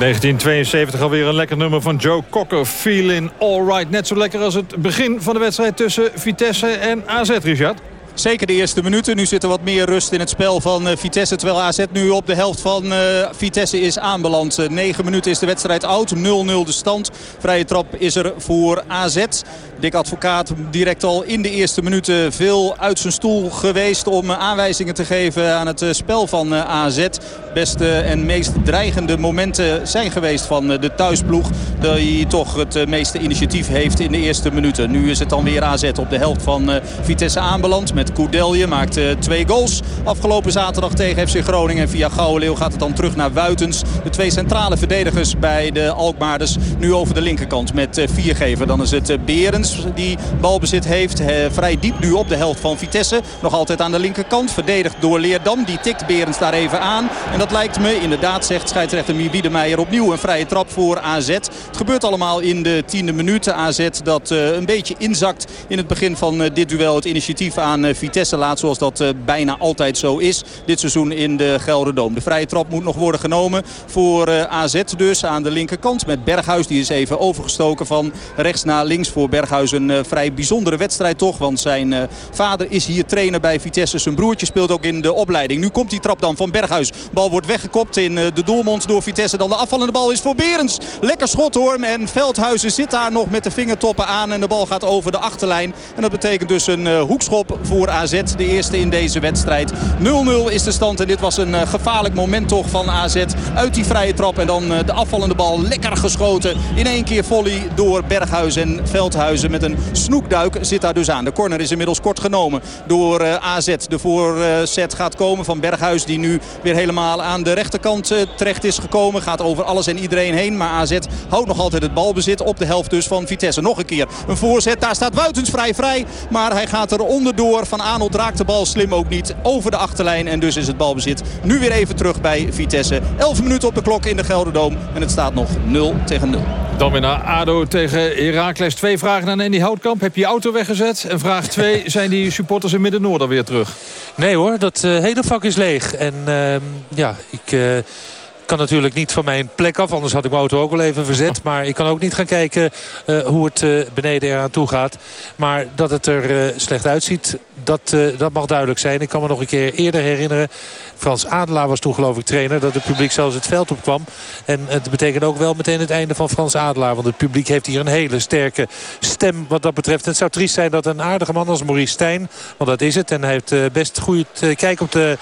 1972 alweer een lekker nummer van Joe Cocker. Feeling alright. Net zo lekker als het begin van de wedstrijd tussen Vitesse en AZ, Richard. Zeker de eerste minuten. Nu zit er wat meer rust in het spel van eh, Vitesse. Terwijl AZ nu op de helft van eh, Vitesse is aanbeland. Eh, 9 minuten is de wedstrijd oud. 0-0 de stand. Vrije trap is er voor AZ. Dick Advocaat direct al in de eerste minuten veel uit zijn stoel geweest... om aanwijzingen te geven aan het spel van AZ. Beste en meest dreigende momenten zijn geweest van de thuisploeg. Die toch het meeste initiatief heeft in de eerste minuten. Nu is het dan weer AZ op de helft van Vitesse aanbeland. Met Koudelje maakt eh, twee goals afgelopen zaterdag tegen FC Groningen. En via Gouwenleeuw gaat het dan terug naar Wuitens. De twee centrale verdedigers bij de Alkmaarders. Nu over de linkerkant met eh, viergever. Dan is het eh, Berens die balbezit heeft. Vrij diep nu op de helft van Vitesse. Nog altijd aan de linkerkant. Verdedigd door Leerdam. Die tikt Berens daar even aan. En dat lijkt me inderdaad, zegt scheidsrechter Wiedemeijer opnieuw een vrije trap voor AZ. Het gebeurt allemaal in de tiende minuut. AZ dat een beetje inzakt in het begin van dit duel. Het initiatief aan Vitesse laat zoals dat eh, bijna altijd zo is. Dit seizoen in de Gelderdoom. De vrije trap moet nog worden genomen voor eh, AZ dus aan de linkerkant. Met Berghuis die is even overgestoken van rechts naar links voor Berghuis. Een eh, vrij bijzondere wedstrijd toch. Want zijn eh, vader is hier trainer bij Vitesse. Zijn broertje speelt ook in de opleiding. Nu komt die trap dan van Berghuis. Bal wordt weggekopt in eh, de doelmond door Vitesse. Dan de afvallende bal is voor Berens. Lekker schot hoor. En Veldhuizen zit daar nog met de vingertoppen aan. En de bal gaat over de achterlijn. En dat betekent dus een eh, hoekschop voor AZ. De eerste in deze wedstrijd. 0-0 is de stand. En dit was een eh, gevaarlijk moment toch van AZ. Uit die vrije trap. En dan eh, de afvallende bal lekker geschoten. In één keer volley door Berghuizen en Veldhuizen. Met een snoekduik zit daar dus aan. De corner is inmiddels kort genomen door eh, AZ. De voorzet gaat komen van Berghuis. Die nu weer helemaal aan de rechterkant terecht is gekomen. Gaat over alles en iedereen heen. Maar AZ houdt nog altijd het balbezit op de helft dus van Vitesse. Nog een keer een voorzet. Daar staat Wuitens vrij vrij. Maar hij gaat er onderdoor. Van Arnold raakt de bal slim ook niet over de achterlijn. En dus is het balbezit nu weer even terug bij Vitesse. 11 minuten op de klok in de Gelderdoom. En het staat nog 0 tegen 0. Dan weer naar ADO tegen Heracles. Twee vragen aan Andy Houtkamp. Heb je je auto weggezet? En vraag twee, <laughs> zijn die supporters in Midden-Noord weer terug? Nee hoor, dat eh, hele vak is leeg. En ehm, ja, ik... eh, kan natuurlijk niet van mijn plek af. Anders had ik mijn auto ook wel even verzet. Maar ik kan ook niet gaan kijken eh, hoe het eh, beneden eraan toe gaat. Maar dat het er eh, slecht uitziet, dat, dat mag duidelijk zijn. Ik kan me nog een keer eerder herinneren. Frans Adelaar was toen geloof ik trainer. Dat het publiek zelfs het veld op kwam. En het betekent ook wel meteen het einde van Frans Adelaar. Want het publiek heeft hier een hele sterke stem wat dat betreft. Het zou triest zijn dat een aardige man als Maurice Stijn. Want dat is het. En hij heeft best goed kijk op de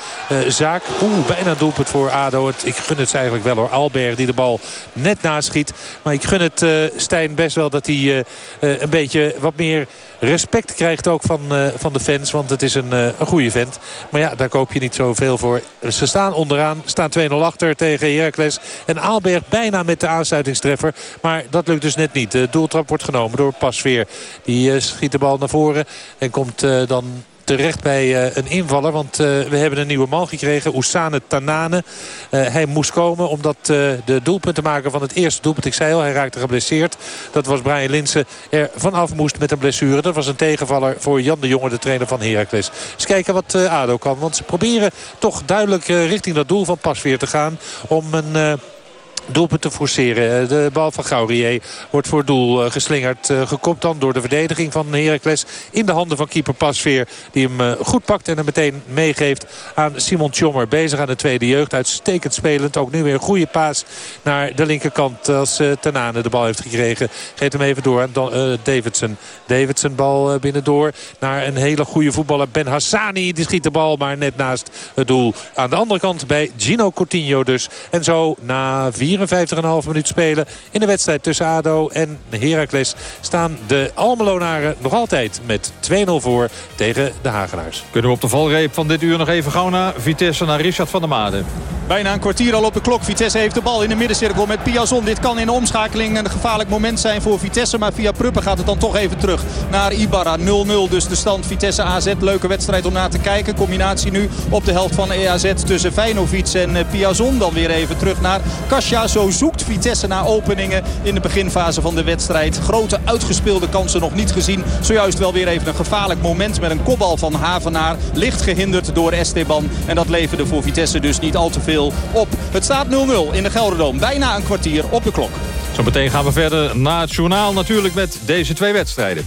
zaak. Oeh, bijna doelpunt voor ADO. Het, ik gun het ze eigenlijk wel hoor. Alberg die de bal net naschiet. Maar ik gun het eh, Stijn best wel dat hij eh, eh, een beetje wat meer respect krijgt ook van, van de fans. Want het is een, een goede vent. Maar ja, daar koop je niet zoveel voor. Ze staan onderaan, staan 2-0 achter tegen Heracles. En Aalberg bijna met de aansluitingstreffer. Maar dat lukt dus net niet. De doeltrap wordt genomen door Pasveer. Die schiet de bal naar voren en komt dan terecht bij eh, een invaller. Want eh, we hebben een nieuwe man gekregen. Oussane Tanane. Eh, hij moest komen omdat de doelpuntenmaker van het eerste doelpunt... ik zei al, hij raakte geblesseerd. Dat was Brian Linsen er vanaf moest met een blessure. Dat was een tegenvaller voor Jan de Jonge, de trainer van Heracles. Eens kijken wat ADO kan. Want ze proberen toch duidelijk richting dat doel van Pasveer te gaan... om een... doelpunt te forceren. Eh, De bal van Gaurier wordt voor doel eh, geslingerd. eh, Gekopt dan door de verdediging van Heracles. In de handen van keeper Pasveer. Die hem goed pakt en hem meteen meegeeft aan Simon Tjommer. Bezig aan de tweede jeugd. Uitstekend spelend. Ook nu weer een goede paas naar de linkerkant. Als Tanane de bal heeft gekregen. Geeft hem even door aan Davidson. Davidson bal binnendoor naar een hele goede voetballer. Ben Hassani. Die schiet de bal maar net naast het doel. Aan de andere kant bij Gino Coutinho dus. En zo na 54,5 minuut spelen in de wedstrijd tussen ADO en Heracles... staan de Almelonaren nog altijd met 2-0 voor tegen de Hagenaars. Kunnen we op de valreep van dit uur nog even gauw naar Vitesse, naar Richard van der Made. Bijna een kwartier al op de klok. Vitesse heeft de bal in de middencirkel met Piazon. Dit kan in de omschakeling een gevaarlijk moment zijn voor Vitesse. Maar via Pruppen gaat het dan toch even terug naar Ibarra. 0-0 dus de stand Vitesse AZ. Leuke wedstrijd om naar te kijken. Combinatie nu op de helft van EAZ tussen Vijnovic en eh, Piazon. Dan weer even terug naar Kasia. Zo zoekt Vitesse naar openingen in de beginfase van de wedstrijd. Grote uitgespeelde kansen nog niet gezien. Zojuist wel weer even een gevaarlijk moment met een kopbal van Havenaar. Licht gehinderd door Esteban. En dat leverde voor Vitesse dus niet al te veel op. Het staat 0-0 in de Gelderdoom. Bijna een kwartier op de klok. Zometeen gaan we verder naar het journaal natuurlijk met deze twee wedstrijden.